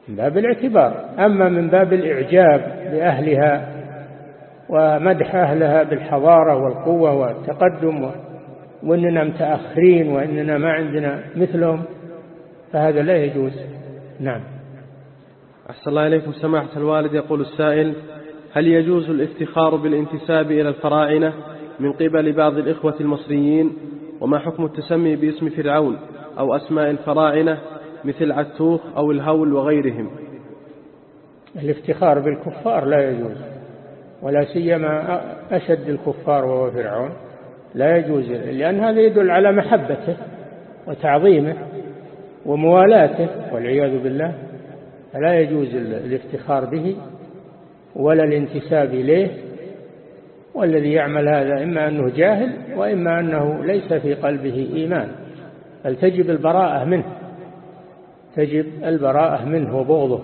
من باب الاعتبار. أما من باب الإعجاب بأهلها ومدح أهلها بالحضارة والقوة والتقدم وإننا متأخرين وإننا ما عندنا مثلهم فهذا لا يجوز. نعم. أحسن الله إليكم. سماحة الوالد يقول السائل هل يجوز الافتخار بالانتساب إلى الفراعنة من قبل بعض الإخوة المصريين؟ وما حكم التسمي باسم فرعون أو أسماء الفراعنة مثل عتوخ أو الهول وغيرهم؟ الافتخار بالكفار لا يجوز. ولا سيما أشد الكفار وهو فرعون لا يجوز لأن هذا يدل على محبته وتعظيمه وموالاته والعياذ بالله فلا يجوز الافتخار به ولا الانتساب إليه والذي يعمل هذا إما أنه جاهل وإما أنه ليس في قلبه إيمان بل تجب البراءة منه تجب البراءة منه وبغضه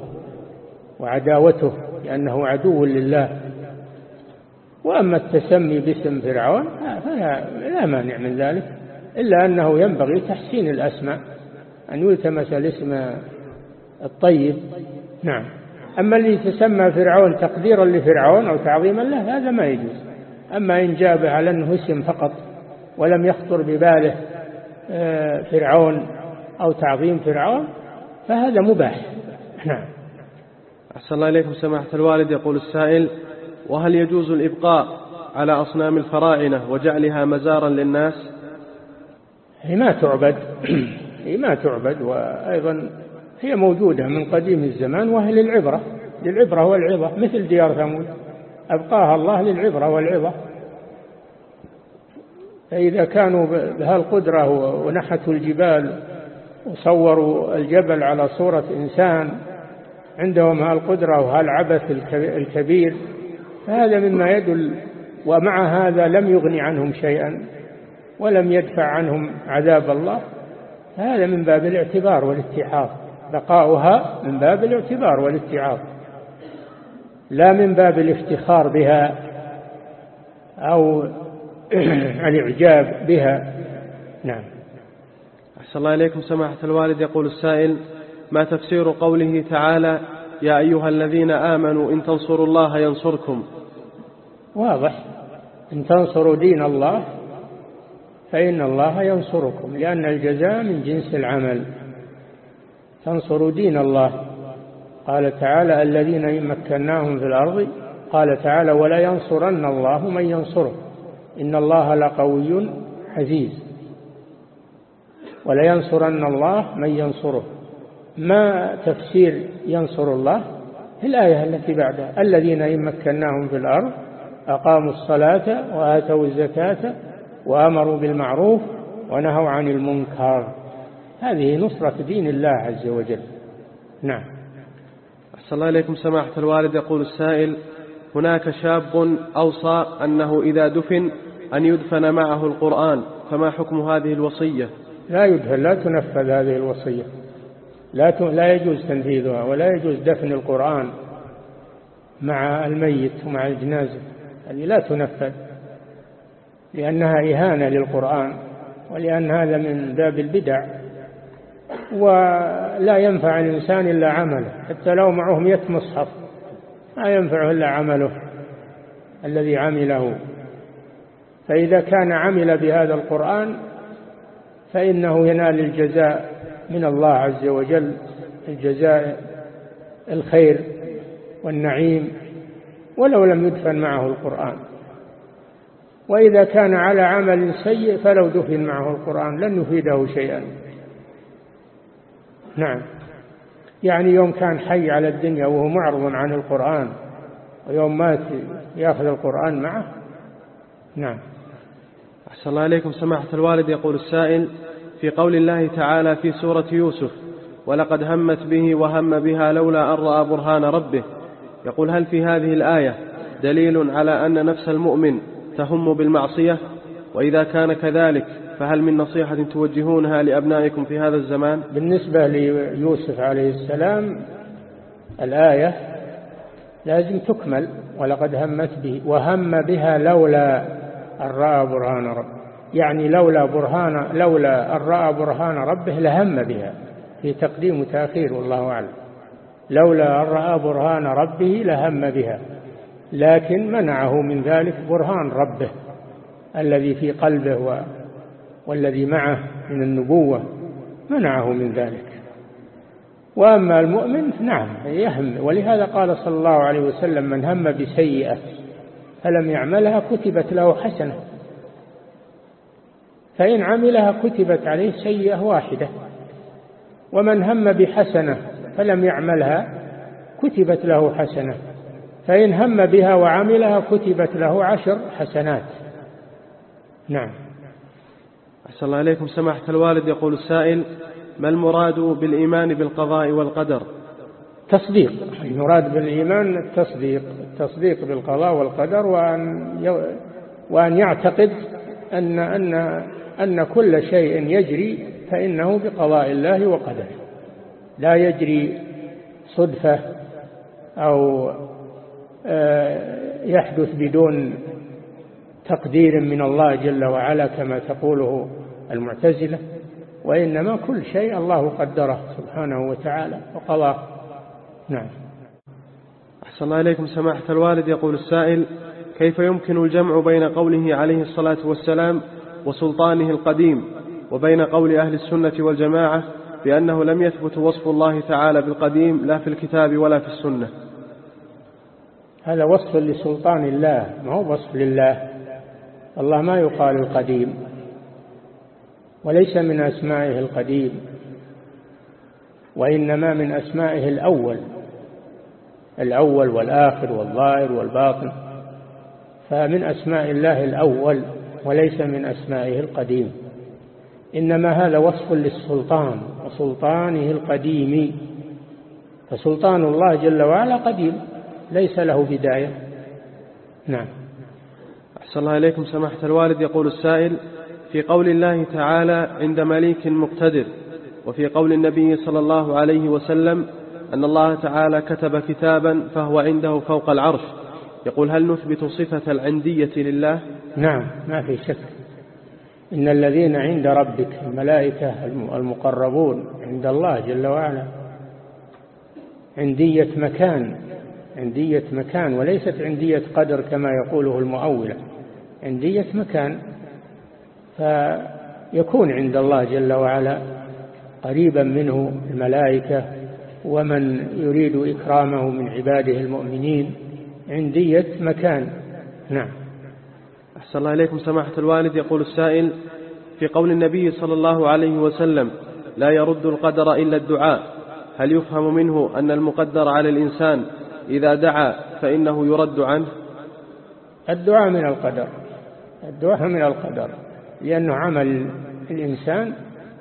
وعداوته لأنه عدو لله وأما التسمي باسم فرعون فلا لا مانع من ذلك إلا أنه ينبغي تحسين الأسماء أن يلتمس الاسم الطيب. نعم. أما اللي تسمى فرعون تقديرا لفرعون أو تعظيما له هذا ما يجوز. أما إن جاب على أنه اسم فقط ولم يخطر بباله آه، فرعون أو تعظيم فرعون فهذا مباح. نعم. أحسن الله إليكم سماحة الوالد يقول السائل وهل يجوز الإبقاء على أصنام الفراعنة وجعلها مزارا للناس؟ هي ما تعبد. هي ما تعبد وأيضا هي موجودة من قديم الزمان وهي للعبرة. للعبرة والعظة مثل ديار ثمود. أبقاها الله للعبرة والعظة. فإذا كانوا بهالقدرة ونحتوا الجبال وصوروا الجبل على صورة إنسان عندهم هالقدرة وهالعبث الكبير. فهذا مما يدل ومع هذا لم يغني عنهم شيئا ولم يدفع عنهم عذاب الله. هذا من باب الاعتبار والاتعاظ بقاؤها من باب الاعتبار والاتعاظ لا من باب الافتخار بها أو الإعجاب بها. نعم. أحسن الله إليكم. سماحة الوالد يقول السائل ما تفسير قوله تعالى يا أيها الذين آمنوا إن تنصروا الله ينصركم؟ واضح. إن تنصروا دين الله فإن الله ينصركم لأن الجزاء من جنس العمل. تنصروا دين الله. قال تعالى الذين مكناهم في الأرض. قال تعالى ولا ينصرن الله من ينصره. إن الله لقوي عزيز ولا ينصرن الله من ينصره. ما تفسير ينصر الله؟ في الآية التي بعدها الذين إن مكناهم في الأرض. أقاموا الصلاة وآتوا الزكاة وأمروا بالمعروف ونهوا عن المنكر. هذه نصرة دين الله عز وجل. نعم. أحسن الله إليكم سماحة الوالد. يقول السائل هناك شاب أوصى أنه إذا دفن أن يدفن معه القرآن فما حكم هذه الوصية؟ لا يدفن لا تنفذ هذه الوصية. لا لا يجوز تنفيذها ولا يجوز دفن القرآن مع الميت ومع الجنازة. هذه لا تنفذ لأنها إهانة للقرآن ولأن هذا من باب البدع ولا ينفع الإنسان إلا عمله حتى لو معه مئة مصحف ما ينفعه إلا عمله الذي عمله. فإذا كان عمل بهذا القرآن فإنه ينال الجزاء من الله عز وجل الجزاء الخير والنعيم. ولو لم يدفن معه القرآن. وإذا كان على عمل سيء فلو دفن معه القرآن لن يفيده شيئا. نعم. يعني يوم كان حي على الدنيا وهو معرض عن القرآن ويوم مات يأخذ القرآن معه. نعم. أحسن الله إليكم. سماحة الوالد يقول السائل في قول الله تعالى في سورة يوسف ولقد همت به وهم بها لولا أن رأى برهان ربه يقول هل في هذه الآية دليل على أن نفس المؤمن تهم بالمعصية؟ وإذا كان كذلك فهل من نصيحة توجهونها لأبنائكم في هذا الزمان؟ بالنسبة ليوسف عليه السلام الآية لازم تكمل ولقد همت به وهم بها لولا أن رأى برهان ربه. يعني لولا برهان لولا أن رأى برهان ربه لهم بها في تقديم وتأخير والله أعلم. لولا أن رأى برهان ربه لهم بها لكن منعه من ذلك برهان ربه الذي في قلبه والذي معه من النبوة منعه من ذلك. وأما المؤمن نعم يهم. ولهذا قال صلى الله عليه وسلم من هم بسيئة فلم يعملها كتبت له حسنة فإن عملها كتبت عليه سيئة واحدة ومن هم بحسنة فلم يعملها كتبت له حسنة فإن هم بها وعملها كتبت له عشر حسنات. نعم. أحسن الله إليكم. سماحة الوالد يقول السائل ما المراد بالإيمان بالقضاء والقدر؟ تصديق. المراد بالإيمان التصديق التصديق بالقضاء والقدر وأن وأن يعتقد أن أن أن كل شيء يجري فإنه بقضاء الله وقدره. لا يجري صدفة أو آه، يحدث بدون تقدير من الله جل وعلا كما تقوله المعتزلة وإنما كل شيء الله قدره سبحانه وتعالى وقضاه. نعم. أحسن الله إليكم. سماحة الوالد يقول السائل كيف يمكن الجمع بين قوله عليه الصلاة والسلام وسلطانه القديم وبين قول أهل السنة والجماعة بأنه لم يثبت وصف الله تعالى بالقديم لا في الكتاب ولا في السنة. هذا وصف لسلطان الله ما هو وصف لله؟ الله ما يقال القديم وليس من أسمائه القديم وإنما من أسمائه الأول الأول والآخر والظاهر والباطن. فمن أسماء الله الأول وليس من أسمائه القديم. إنما هذا وصف للسلطان وسلطانه القديم. فسلطان الله جل وعلا قديم ليس له بداية. نعم. أحسن الله إليكم. سماحة الوالد يقول السائل في قول الله تعالى عند مليك مقتدر وفي قول النبي صلى الله عليه وسلم أن الله تعالى كتب كتابا فهو عنده فوق العرش. يقول هل نثبت صفة العندية لله؟ نعم ما في شك. إن الذين عند ربك الملائكة المقربون عند الله جل وعلا. عندية مكان عندية مكان وليست عندية قدر كما يقوله المؤولة. عندية مكان فيكون عند الله جل وعلا قريبا منه الملائكة ومن يريد إكرامه من عباده المؤمنين. عندية مكان. نعم. أحسن الله إليكم سماحة الوالد. يقول السائل في قول النبي صلى الله عليه وسلم لا يرد القدر إلا الدعاء. هل يفهم منه أن المقدر على الإنسان إذا دعا فإنه يرد عنه؟ الدعاء من القدر. الدعاء من القدر. لأنه عمل الإنسان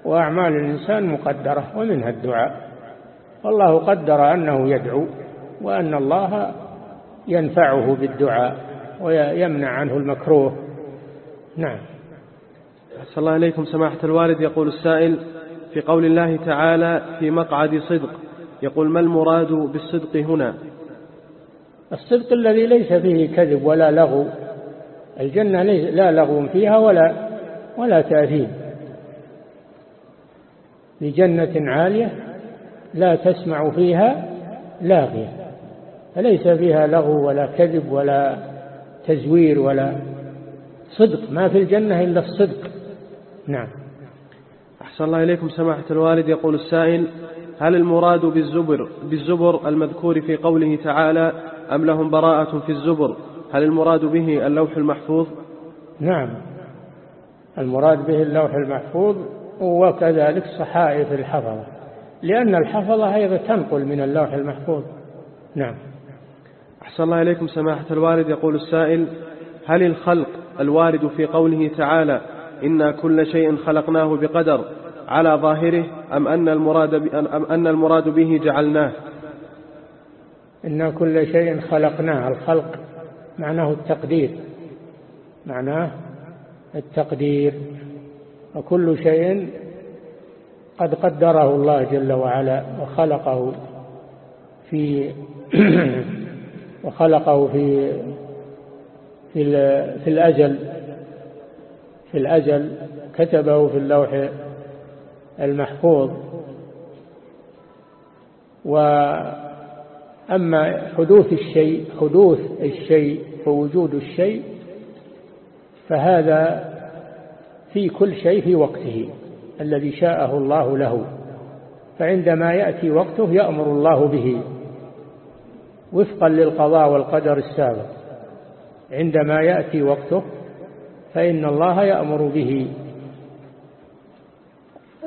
وأعمال الإنسان مقدرة ومنها الدعاء. والله قدر أنه يدعو وأن الله ينفعه بالدعاء. ويمنع عنه المكروه. نعم. أحسن الله إليكم سماحة الوالد. يقول السائل في قول الله تعالى في مقعد صدق. يقول ما المراد بالصدق هنا؟ الصدق الذي ليس فيه كذب ولا لغو. الجنة لا لغو فيها ولا ولا تأثيم. لجنة عالية لا تسمع فيها لاغية. فليس فيها لغو ولا كذب ولا تزوير ولا صدق. ما في الجنة إلا الصدق. نعم. أحسن الله إليكم سماحة الوالد. يقول السائل هل المراد بالزبر بالزبر المذكور في قوله تعالى أم لهم براءة في الزبر؟ هل المراد به اللوح المحفوظ؟ نعم. المراد به اللوح المحفوظ وكذلك صحائف الحفظة لأن الحفظة أيضا تنقل من اللوح المحفوظ. نعم. أحسن الله إليكم سماحة الوالد. يقول السائل هل الخلق الوارد في قوله تعالى إنا كل شيء خلقناه بقدر على ظاهره أم أن المراد, أم أن المراد به جعلناه؟ إنا كل شيء خلقناه. الخلق معناه التقدير. معناه التقدير. وكل شيء قد قدره الله جل وعلا وخلقه في وخلقه في في, في الأزل في الأزل كتبه في اللوح المحفوظ. وأما حدوث الشيء حدوث الشيء ووجود الشيء فهذا في كل شيء في وقته الذي شاءه الله له. فعندما يأتي وقته يأمر الله به. وفقا للقضاء والقدر السابق. عندما يأتي وقته فإن الله يأمر به.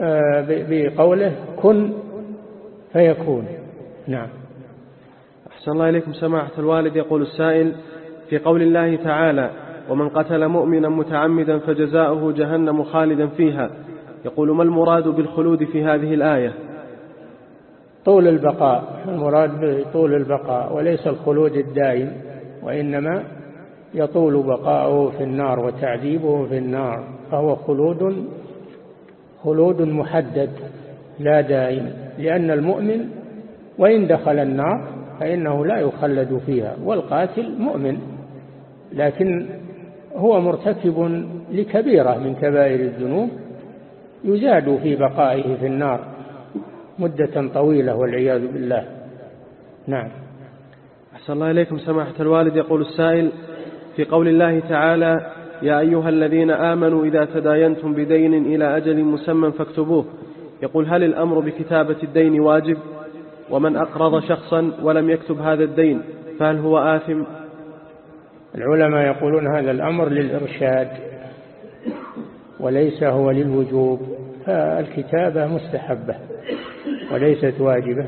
آه، بقوله كن فيكون. نعم. أحسن الله إليكم. سماحة الوالد يقول السائل في قول الله تعالى ومن قتل مؤمنا متعمدا فجزاؤه جهنم خالدا فيها يقول ما المراد بالخلود في هذه الآية؟ طول البقاء المراد به طول البقاء وليس الخلود الدائم وإنما يطول بقاؤه في النار وتعذيبه في النار فهو خلود خلود محدد لا دائم لأن المؤمن وإن دخل النار فإنه لا يخلد فيها والقاتل مؤمن لكن هو مرتكب لكبيرة من كبائر الذنوب يزاد في بقائه في النار. مدة طويلة والعياذ بالله. نعم. أحسن الله إليكم سماحة الوالد. يقول السائل في قول الله تعالى يا أيها الذين آمنوا إذا تداينتم بدين إلى أجل مسمى فاكتبوه. يقول هل الأمر بكتابة الدين واجب؟ ومن أقرض شخصا ولم يكتب هذا الدين فهل هو آثم؟ العلماء يقولون هذا الأمر للإرشاد وليس هو للوجوب. فالكتابة مستحبة. وليست واجبة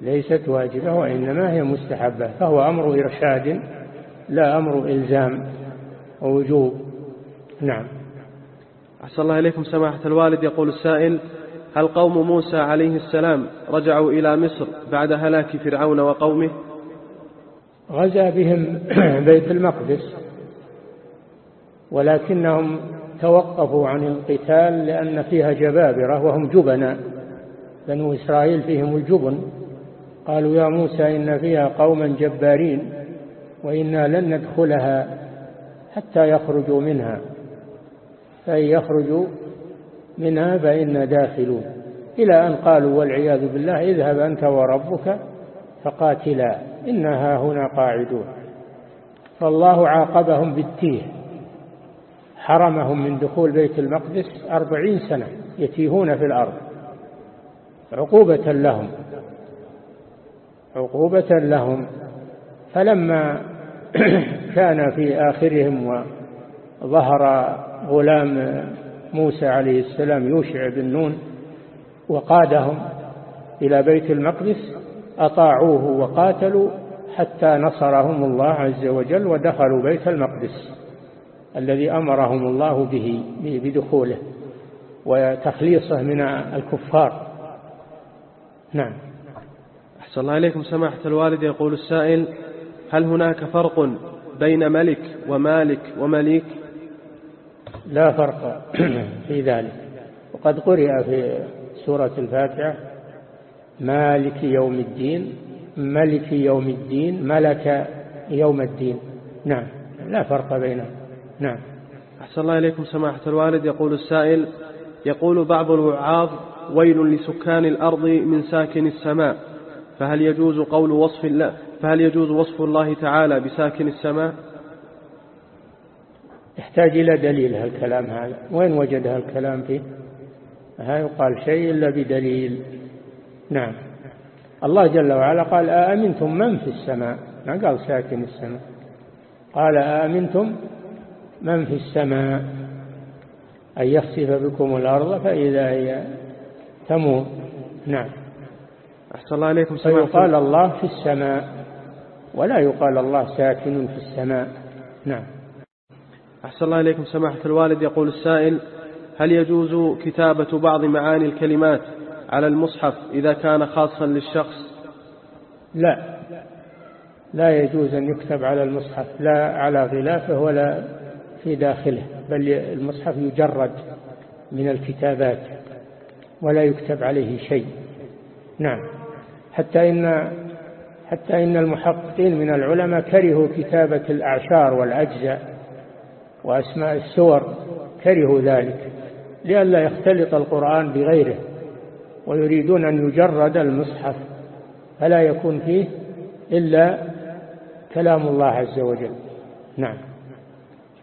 ليست واجبة وإنما هي مستحبة فهو أمر إرشاد لا أمر إلزام ووجوب. نعم. أحسن الله إليكم سماحة الوالد. يقول السائل هل قوم موسى عليه السلام رجعوا إلى مصر بعد هلاك فرعون وقومه؟ غزا بهم بيت المقدس ولكنهم توقفوا عن القتال لأن فيها جبابرة وهم جبنا بنو إسرائيل فيهم الجبن قالوا يا موسى إن فيها قوما جبارين وإنا لن ندخلها حتى يخرجوا منها فإن يخرجوا منها فإنا داخلون. إلى أن قالوا والعياذ بالله اذهب أنت وربك فقاتلا إنها هنا قاعدون. فالله عاقبهم بالتيه حرمهم من دخول بيت المقدس أربعين سنة يتيهون في الأرض. عقوبة لهم. عقوبة لهم. فلما كان في آخرهم وظهر غلام موسى عليه السلام يوشع بن نون وقادهم إلى بيت المقدس أطاعوه وقاتلوا حتى نصرهم الله عز وجل ودخلوا بيت المقدس الذي أمرهم الله به بدخوله وتخليصه من الكفار. نعم. أحسن الله إليكم. سماحة الوالد يقول السائل هل هناك فرق بين ملك ومالك ومليك؟ لا فرق في ذلك. وقد قرئ في سورة الفاتحة مالك يوم الدين ملك يوم الدين ملك يوم الدين. نعم لا فرق بينهم. نعم. أحسن الله إليكم. سماحة الوالد يقول السائل يقول بعض الوعاظ ويل لسكان الأرض من ساكن السماء. فهل يجوز قول وصف الله فهل يجوز وصف الله تعالى بساكن السماء؟ يحتاج إلى دليل هالكلام هذا. وين وجد هالكلام فيه؟ ها يقال شيء إلا بدليل. نعم. الله جل وعلا قال آمنتم من في السماء؟ ما قال ساكن السماء. قال آمنتم من في السماء. أن يخسف بكم الأرض فإذا هي تمور نعم. أحسن الله عليكم فيقال الله في السماء ولا يقال الله ساكن في السماء. نعم. أحسن الله إليكم. سماحة الوالد يقول السائل هل يجوز كتابة بعض معاني الكلمات على المصحف إذا كان خاصا للشخص؟ لا. لا يجوز أن يكتب على المصحف لا على غلافه ولا في داخله بل المصحف يجرد من الكتابات. ولا يكتب عليه شيء. نعم. حتى إن حتى إن المحققين من العلماء كرهوا كتابة الأعشار والأجزاء وأسماء السور كرهوا ذلك لئلا يختلط القرآن بغيره ويريدون أن يجرد المصحف فلا يكون فيه إلا كلام الله عز وجل. نعم.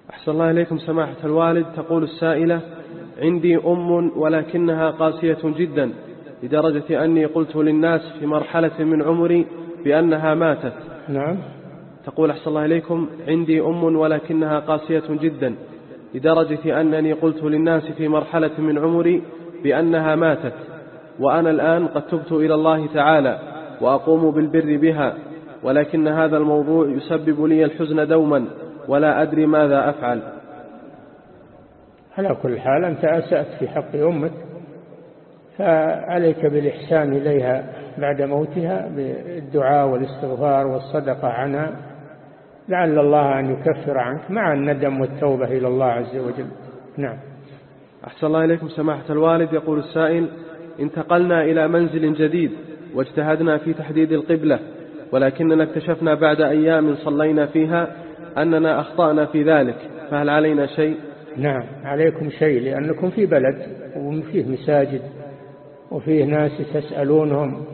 أحسن الله إليكم سماحة الوالد. تقول السائلة عندي أم ولكنها قاسية جدا لدرجة أني قلت للناس في مرحلة من عمري بأنها ماتت. نعم. تقول أحسن الله إليكم عندي أم ولكنها قاسية جدا لدرجة أنني قلت للناس في مرحلة من عمري بأنها ماتت. وأنا الآن قد تبت إلى الله تعالى وأقوم بالبر بها ولكن هذا الموضوع يسبب لي الحزن دوما ولا أدري ماذا أفعل. على كل حال أنت أسأت في حق أمك فعليك بالإحسان إليها بعد موتها بالدعاء والاستغفار والصدقة عنها. لعل الله أن يكفر عنك مع الندم والتوبة إلى الله عز وجل. نعم. أحسن الله إليكم سماحة الوالد. يقول السائل انتقلنا إلى منزل جديد واجتهدنا في تحديد القبلة ولكننا اكتشفنا بعد أيام صلينا فيها أننا أخطأنا في ذلك فهل علينا شيء؟ نعم عليكم شيء لأنكم في بلد وفيه مساجد وفيه ناس تسألونهم.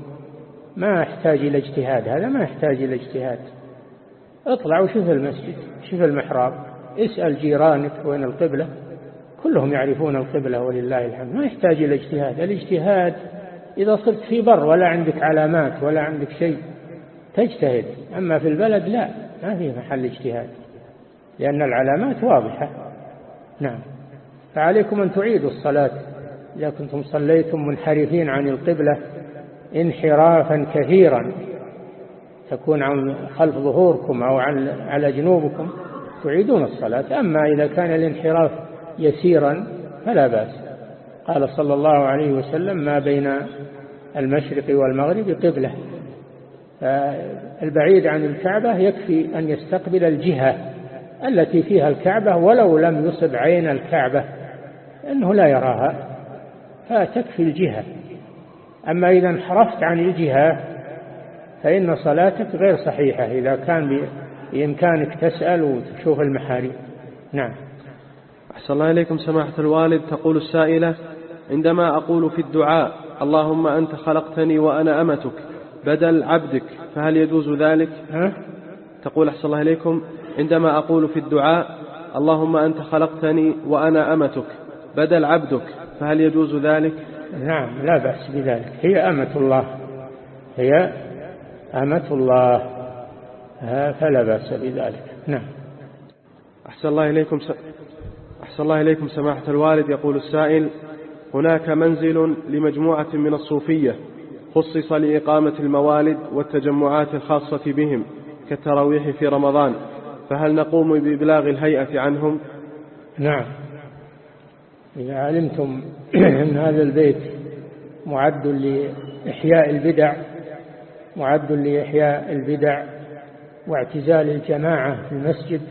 ما يحتاج إلى اجتهاد هذا ما يحتاج إلى اجتهاد. اطلع وشوف المسجد شوف المحراب اسأل جيرانك وين القبلة. كلهم يعرفون القبلة ولله الحمد. ما يحتاج إلى اجتهاد. الاجتهاد إذا صرت في بر ولا عندك علامات ولا عندك شيء تجتهد. أما في البلد لا ما في محل اجتهاد لأن العلامات واضحة. نعم. فعليكم أن تعيدوا الصلاة. إذا كنتم صليتم منحرفين عن القبلة انحرافا كثيرا. تكون عن خلف ظهوركم أو على جنوبكم تعيدون الصلاة. أما إذا كان الانحراف يسيرا فلا بأس. قال صلى الله عليه وسلم ما بين المشرق والمغرب قبلة. البعيد عن الكعبة يكفي أن يستقبل الجهة. التي فيها الكعبة ولو لم يصب عين الكعبة أنه لا يراها فتكفي الجهة. أما إذا انحرفت عن الجهة فإن صلاتك غير صحيحة إذا كان بإمكانك تسأل وتشوف المحارم. نعم. أحسن الله إليكم سماحة الوالد. تقول السائلة عندما أقول في الدعاء اللهم أنت خلقتني وأنا أمتك بدل عبدك فهل يجوز ذلك؟ ها؟ تقول أحسن الله إليكم عندما أقول في الدعاء اللهم أنت خلقتني وأنا أمتك بدل عبدك فهل يجوز ذلك؟ نعم لا بأس بذلك. هي أمة الله. هي أمة الله. فلا بأس بذلك. نعم. أحسن الله إليكم س... أحسن الله إليكم سماحة الوالد. يقول السائل هناك منزل لمجموعة من الصوفية خصص لإقامة الموالد والتجمعات الخاصة بهم كالتراويح في رمضان. فهل نقوم بإبلاغ الهيئة عنهم؟ نعم. إذا علمتم أن هذا البيت معد لإحياء البدع معد لإحياء البدع واعتزال الجماعة في المسجد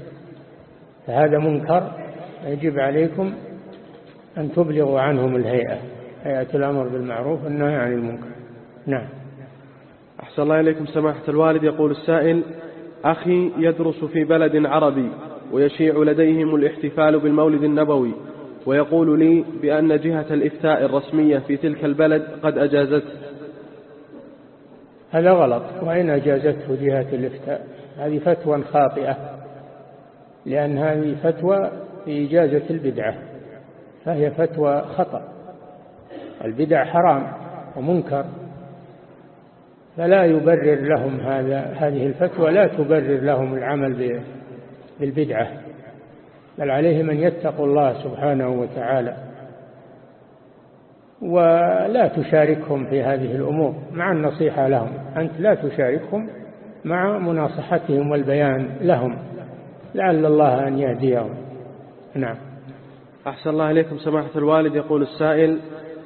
فهذا منكر. يجب عليكم أن تبلغوا عنهم الهيئة هيئة الأمر بالمعروف والنهي عن المنكر. نعم. أحسن الله إليكم سماحة الوالد. يقول السائل أخي يدرس في بلد عربي ويشيع لديهم الاحتفال بالمولد النبوي ويقول لي بأن جهة الإفتاء الرسمية في تلك البلد قد أجازته. هذا غلط. وإن أجازته جهة الإفتاء؟ هذه فتوى خاطئة لأن هذه فتوى في إجازة البدعة فهي فتوى خطأ. البدع حرام ومنكر. فلا يبرر لهم هذا هذه الفتوى لا تبرر لهم العمل بالبدعة بل عليهم أن يتقوا الله سبحانه وتعالى. ولا تشاركهم في هذه الأمور مع النصيحة لهم. أنت لا تشاركهم مع مناصحتهم والبيان لهم. لعل الله أن يهديهم. نعم. أحسن الله إليكم سماحة الوالد. يقول السائل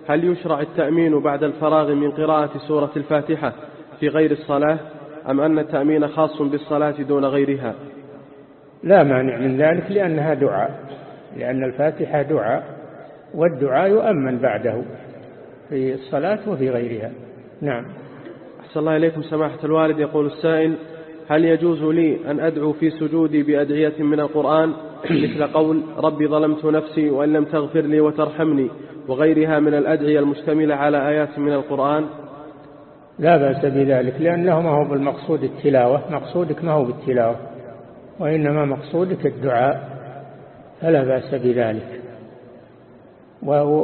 هل يشرع التأمين بعد الفراغ من قراءة سورة الفاتحة؟ في غير الصلاة أم أن التأمين خاص بالصلاة دون غيرها؟ لا مانع من ذلك لأنها دعاء لأن الفاتحة دعاء والدعاء يؤمن بعده في الصلاة وفي غيرها. نعم. أحسن الله إليكم سماحة الوالد. يقول السائل هل يجوز لي أن أدعو في سجودي بأدعية من القرآن؟ مثل قول ربي ظلمت نفسي وإن لم تغفر لي وترحمني وغيرها من الأدعية المشتملة على آيات من القرآن. لا بأس بذلك لأنه ما هو بالمقصود التلاوة مقصودك ما هو بالتلاوة وإنما مقصودك الدعاء فلا بأس بذلك.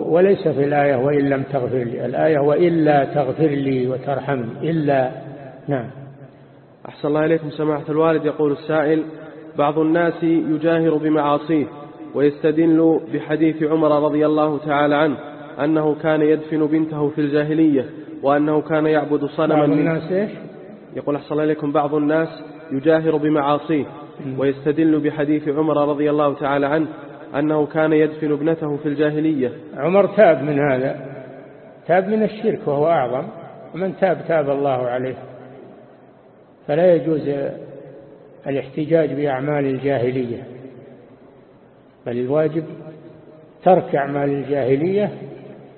وليس في الآية وإن لم تغفر لي الآية وإلا تغفر لي وترحمني إلا نعم. أحسن الله إليكم سماحة الوالد يقول السائل بعض الناس يجاهر بمعاصيه ويستدل بحديث عمر رضي الله تعالى عنه أنه كان يدفن بنته في الجاهلية وأنه كان يعبد صنما بعض الناس إيش؟ يقول الله إليكم بعض الناس يجاهر بمعاصيه ويستدل بحديث عمر رضي الله تعالى عنه أنه كان يدفن ابنته في الجاهلية. عمر تاب من هذا تاب من الشرك وهو أعظم ومن تاب تاب الله عليه. فلا يجوز الاحتجاج بأعمال الجاهلية بل الواجب ترك أعمال الجاهلية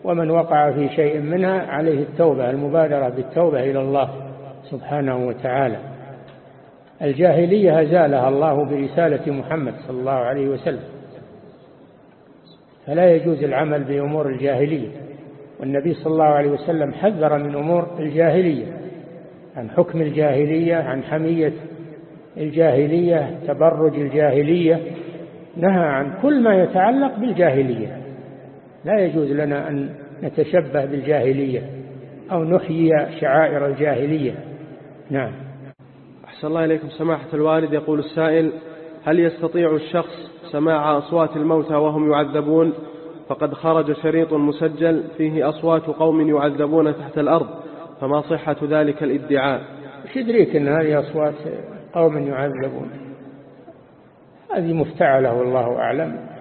ومن وقع في شيء منها عليه التوبة المبادرة بالتوبة إلى الله سبحانه وتعالى. الجاهلية أزالها الله برسالة محمد صلى الله عليه وسلم. فلا يجوز العمل بأمور الجاهلية. والنبي صلى الله عليه وسلم حذر من أمور الجاهلية عن حكم الجاهلية عن حمية الجاهلية تبرج الجاهلية نهى عن كل ما يتعلق بالجاهلية. لا يجوز لنا أن نتشبه بالجاهلية أو نحيي شعائر الجاهلية. نعم. أحسن الله إليكم. سماحة الوالد يقول السائل هل يستطيع الشخص سماع أصوات الموتى وهم يعذبون؟ فقد خرج شريط مسجل فيه أصوات قوم يعذبون تحت الأرض فما صحة ذلك الادعاء؟ إيش يدريك أن هذه أصوات قوم يعذبون؟ هذه مفتعلة والله أعلم.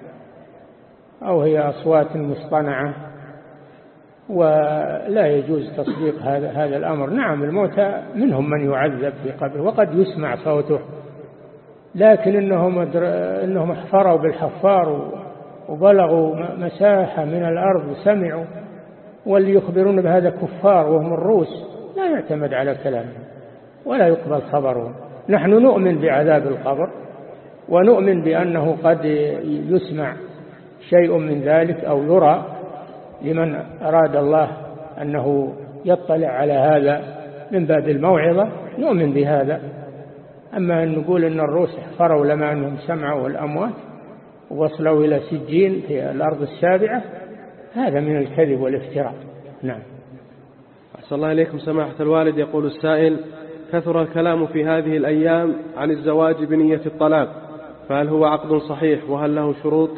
أو هي أصوات مصطنعة ولا يجوز تصديق هذا هذا الأمر. نعم الموتى منهم من يعذب في قبره وقد يسمع صوته لكن إنهم, إنهم احفروا بالحفار وبلغوا مساحة من الأرض سمعوا واللي يخبرون بهذا كفار وهم الروس لا يعتمد على كلامهم ولا يقبل خبرهم نحن نؤمن بعذاب القبر ونؤمن بأنه قد يسمع شيء من ذلك أو يرى لمن أراد الله أنه يطلع على هذا من باب الموعظة نؤمن بهذا. أما أن نقول أن الروس احفروا لما أنهم سمعوا الأموات ووصلوا إلى سجين في الأرض السابعة هذا من الكذب والافتراء. نعم. أحسن الله إليكم. سماحة الوالد يقول السائل كثر الكلام في هذه الأيام عن الزواج بنية الطلاق فهل هو عقد صحيح وهل له شروط؟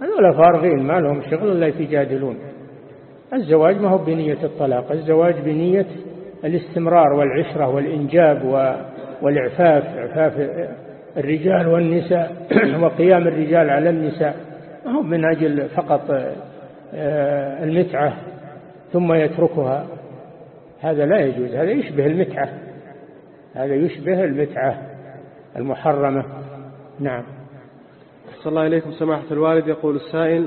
هذول فارغين ما لهم شغل إلا يتجادلون. الزواج ما هو بنية الطلاق الزواج بنية الاستمرار والعشرة والإنجاب والإعفاف إعفاف الرجال والنساء وقيام الرجال على النساء. ما هو من أجل فقط آه، المتعة ثم يتركها. هذا لا يجوز هذا يشبه المتعة. هذا يشبه المتعة المحرمة. نعم. صلى الله إليكم سماحة الوالد. يقول السائل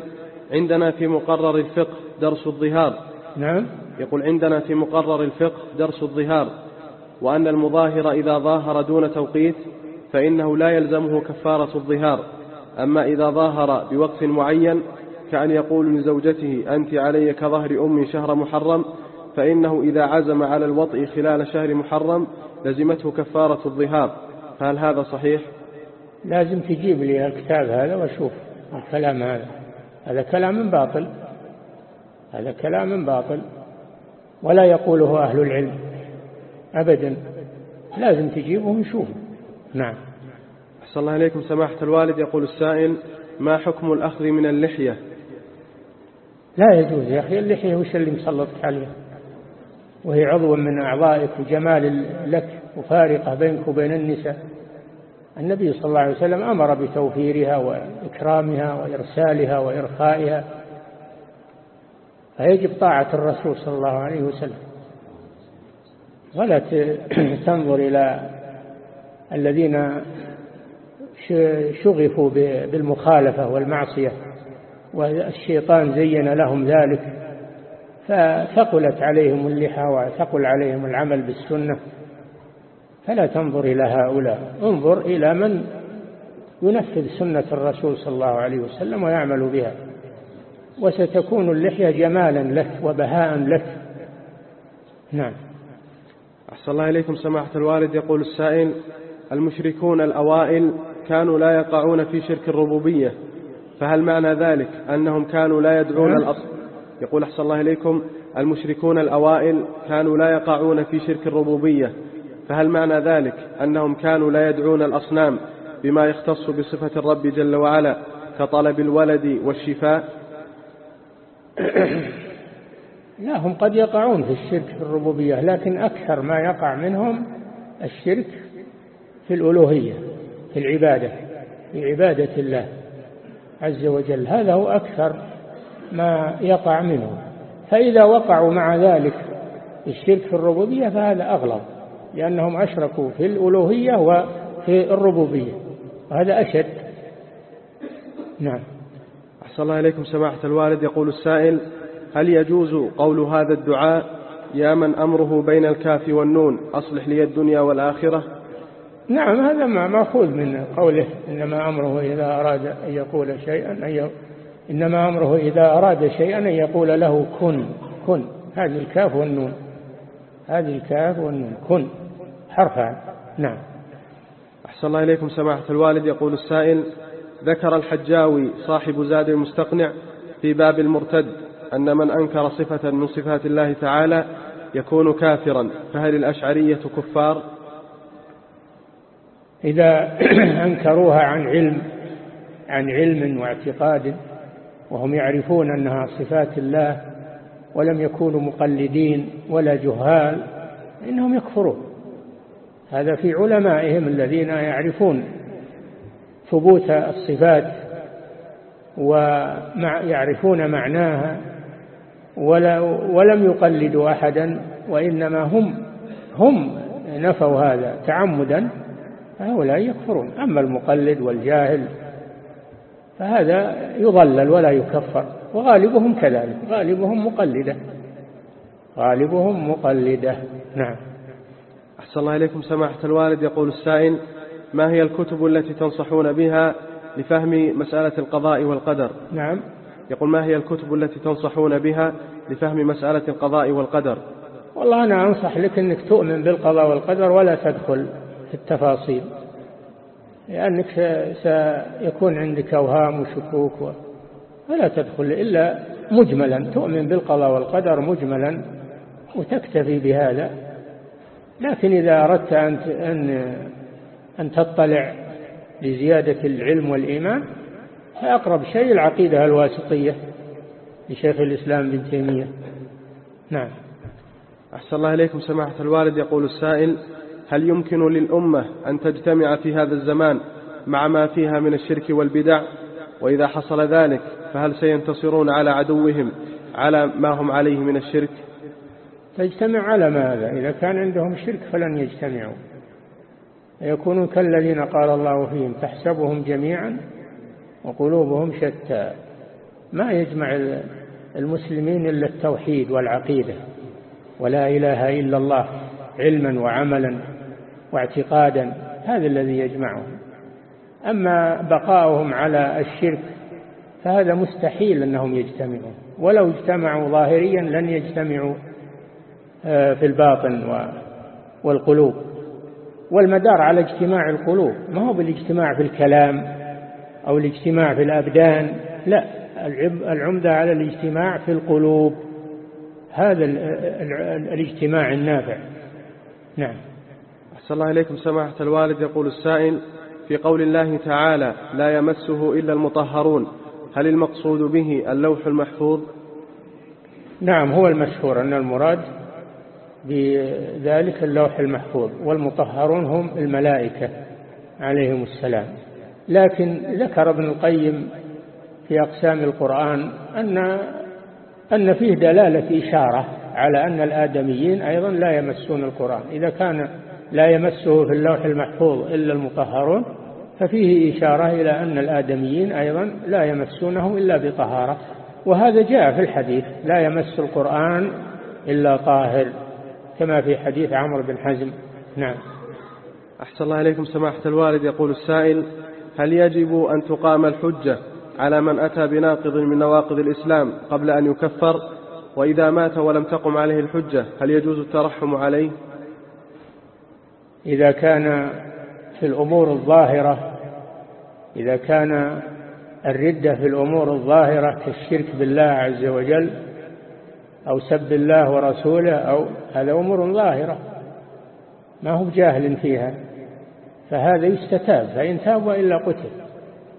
عندنا في مقرر الفقه درس الظهار. نعم. يقول عندنا في مقرر الفقه درس الظهار وأن المظاهر إذا ظاهر دون توقيت فإنه لا يلزمه كفارة الظهار. أما إذا ظاهر بوقت معين كأن يقول لزوجته أنت علي كظهر أم شهر محرم فإنه إذا عزم على الوطء خلال شهر محرم لزمته كفارة الظهار. هل هذا صحيح؟ لازم تجيب لي الكتاب هذا وأشوف الكلام هذا. هذا كلام باطل. هذا كلام باطل. ولا يقوله أهل العلم. أبدا. لازم تجيبه ونشوفه. نعم. أحسن الله إليكم. سماحة الوالد يقول السائل ما حكم الأخذ من اللحية؟ لا يجوز يا أخي. اللحية وش اللي مسلطك عليها وهي عضو من أعضائك وجمال لك وفارقة بينك وبين النساء. النبي صلى الله عليه وسلم أمر بتوفيرها وإكرامها وإرسالها وإرخائها فيجب طاعة الرسول صلى الله عليه وسلم. ولا تنظر إلى الذين شغفوا بالمخالفة والمعصية والشيطان زين لهم ذلك فثقلت عليهم اللحى وثقل عليهم العمل بالسنة. فلا تنظر إلى هؤلاء. انظر إلى من ينفذ سنة الرسول صلى الله عليه وسلم ويعمل بها. وستكون اللحية جمالا لك وبهاء لك. نعم. أحسن الله إليكم سماحة الوالد. يقول السائل المشركون الأوائل كانوا لا يقعون في شرك الربوبية فهل معنى ذلك أنهم كانوا لا يدعون نعم. الأصل؟ يقول أحسن الله إليكم المشركون الأوائل كانوا لا يقعون في شرك الربوبية فهل معنى ذلك أنهم كانوا لا يدعون الأصنام بما يختص بصفة الرب جل وعلا كطلب الولد والشفاء؟ لا هم قد يقعون في الشرك في الربوبية لكن أكثر ما يقع منهم الشرك في الألوهية في العبادة في عبادة الله عز وجل. هذا هو أكثر ما يقع منه فإذا وقعوا مع ذلك الشرك في الربوبية فهذا أغلب لأنهم أشركوا في الألوهية وفي الربوبية وهذا أشد. نعم. أحسن الله إليكم سماحة الوالد. يقول السائل هل يجوز قول هذا الدعاء يا من أمره بين الكاف والنون أصلح لي الدنيا والآخرة؟ نعم هذا ما مأخوذ من قوله إنما أمره إذا أراد أن يقول شيئا أن إنما أمره إذا أراد شيئا أن يقول له كن كن هذه الكاف والنون. هذه الكاف والنون. كن. حرفان. نعم. أحسن الله إليكم سماحة الوالد. يقول السائل ذكر الحجاوي صاحب زاد المستقنع في باب المرتد أن من أنكر صفة من صفات الله تعالى يكون كافرا. فهل الأشعرية كفار؟ إذا أنكروها عن علم عن علم واعتقاد وهم يعرفون أنها صفات الله ولم يكونوا مقلدين ولا جهال إنهم يكفرون. هذا في علمائهم الذين يعرفون ثبوت الصفات ويعرفون معناها ولا ولم يقلدوا أحدا وإنما هم هم نفوا هذا تعمدا هؤلاء يكفرون. أما المقلد والجاهل فهذا يضلل ولا يكفر وغالبهم كذلك غالبهم مقلدة. غالبهم مقلدة. نعم. أحسن الله إليكم سماحة الوالد. يقول السائل ما هي الكتب التي تنصحون بها لفهم مسألة القضاء والقدر؟ نعم. يقول ما هي الكتب التي تنصحون بها لفهم مسألة القضاء والقدر؟ والله أنا أنصح لك أنك تؤمن بالقضاء والقدر ولا تدخل في التفاصيل. لأنك سيكون عندك أوهام وشكوك و... فلا تدخل إلا مجملا. تؤمن بالقضاء والقدر مجملا وتكتفي بهذا. لكن إذا أردت أن أن أن تطلع لزيادة العلم والإيمان فأقرب شيء العقيدة الواسطية لشيخ الإسلام بن تيمية. نعم. أحسن الله إليكم سماحة الوالد. يقول السائل هل يمكن للأمة أن تجتمع في هذا الزمان مع ما فيها من الشرك والبدع؟ وإذا حصل ذلك فهل سينتصرون على عدوهم على ما هم عليه من الشرك؟ تجتمع على ماذا إذا كان عندهم شرك فلن يجتمعوا. يكونوا كالذين قال الله فيهم تحسبهم جميعا وقلوبهم شتى. ما يجمع المسلمين إلا التوحيد والعقيدة. ولا إله إلا الله علما وعملا. واعتقادا هذا الذي يجمعهم. أما بقاؤهم على الشرك فهذا مستحيل أنهم يجتمعوا. ولو اجتمعوا ظاهريا لن يجتمعوا آه، في الباطن والقلوب. والمدار على اجتماع القلوب ما هو بالاجتماع في الكلام أو الاجتماع في الأبدان لا. العمدة على الاجتماع في القلوب هذا الاجتماع النافع. نعم. أحسن الله إليكم سماحة الوالد. يقول السائل في قول الله تعالى لا يمسه إلا المطهرون هل المقصود به اللوح المحفوظ؟ نعم هو المشهور أن المراد بذلك اللوح المحفوظ والمطهرون هم الملائكة عليهم السلام. لكن ذكر ابن القيم في أقسام القرآن أن أن فيه دلالة إشارة على أن الآدميين أيضا لا يمسون القرآن. إذا كان لا يمسه في اللوح المحفوظ إلا المطهرون ففيه إشارة إلى أن الآدميين أيضا لا يمسونه إلا بطهارة. وهذا جاء في الحديث لا يمس القرآن إلا طاهر كما في حديث عمرو بن حزم. نعم. أحسن الله إليكم سماحة الوالد. يقول السائل هل يجب أن تقام الحجة على من أتى بناقض من نواقض الإسلام قبل أن يكفر؟ وإذا مات ولم تقم عليه الحجة هل يجوز الترحم عليه؟ إذا كان في الأمور الظاهرة إذا كان الردة في الأمور الظاهرة كالشرك بالله عز وجل أو سب الله ورسوله أو هذا أمور ظاهرة ما هو جاهل فيها فهذا يستتاب فإن تاب وإلا قتل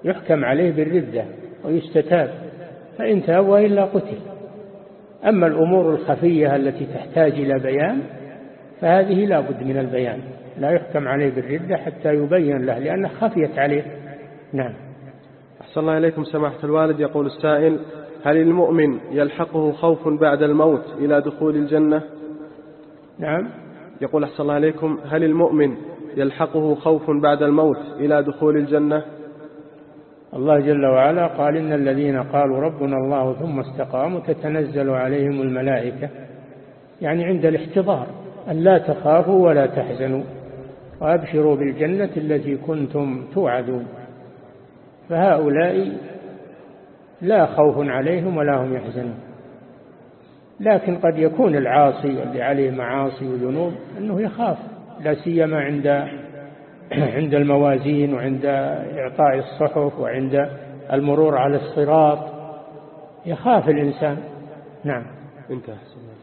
يحكم عليه بالردة ويستتاب فإن تاب وإلا قتل. أما الأمور الخفية التي تحتاج إلى بيان فهذه لا بد من البيان. لا يحكم عليه بالردة حتى يبين له لأنه خفيت عليه. نعم. أحسن الله إليكم سماحة الوالد. يقول السائل هل المؤمن يلحقه خوف بعد الموت إلى دخول الجنة؟ نعم. يقول أحسن الله عليكم هل المؤمن يلحقه خوف بعد الموت إلى دخول الجنة؟ الله جل وعلا قال إن الذين قالوا ربنا الله ثم استقاموا تتنزل عليهم الملائكة يعني عند الاحتضار أن لا تخافوا ولا تحزنوا. وأبشروا بالجنة التي كنتم توعدون. فهؤلاء لا خوف عليهم ولا هم يحزنون. لكن قد يكون العاصي اللي عليه معاصي وذنوب أنه يخاف لا سيما عند عند الموازين وعند إعطاء الصحف وعند المرور على الصراط. يخاف الإنسان. نعم. انتهى.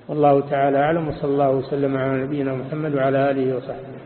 والله تعالى أعلم وصلى الله وسلم على نبينا محمد وعلى آله وصحبه.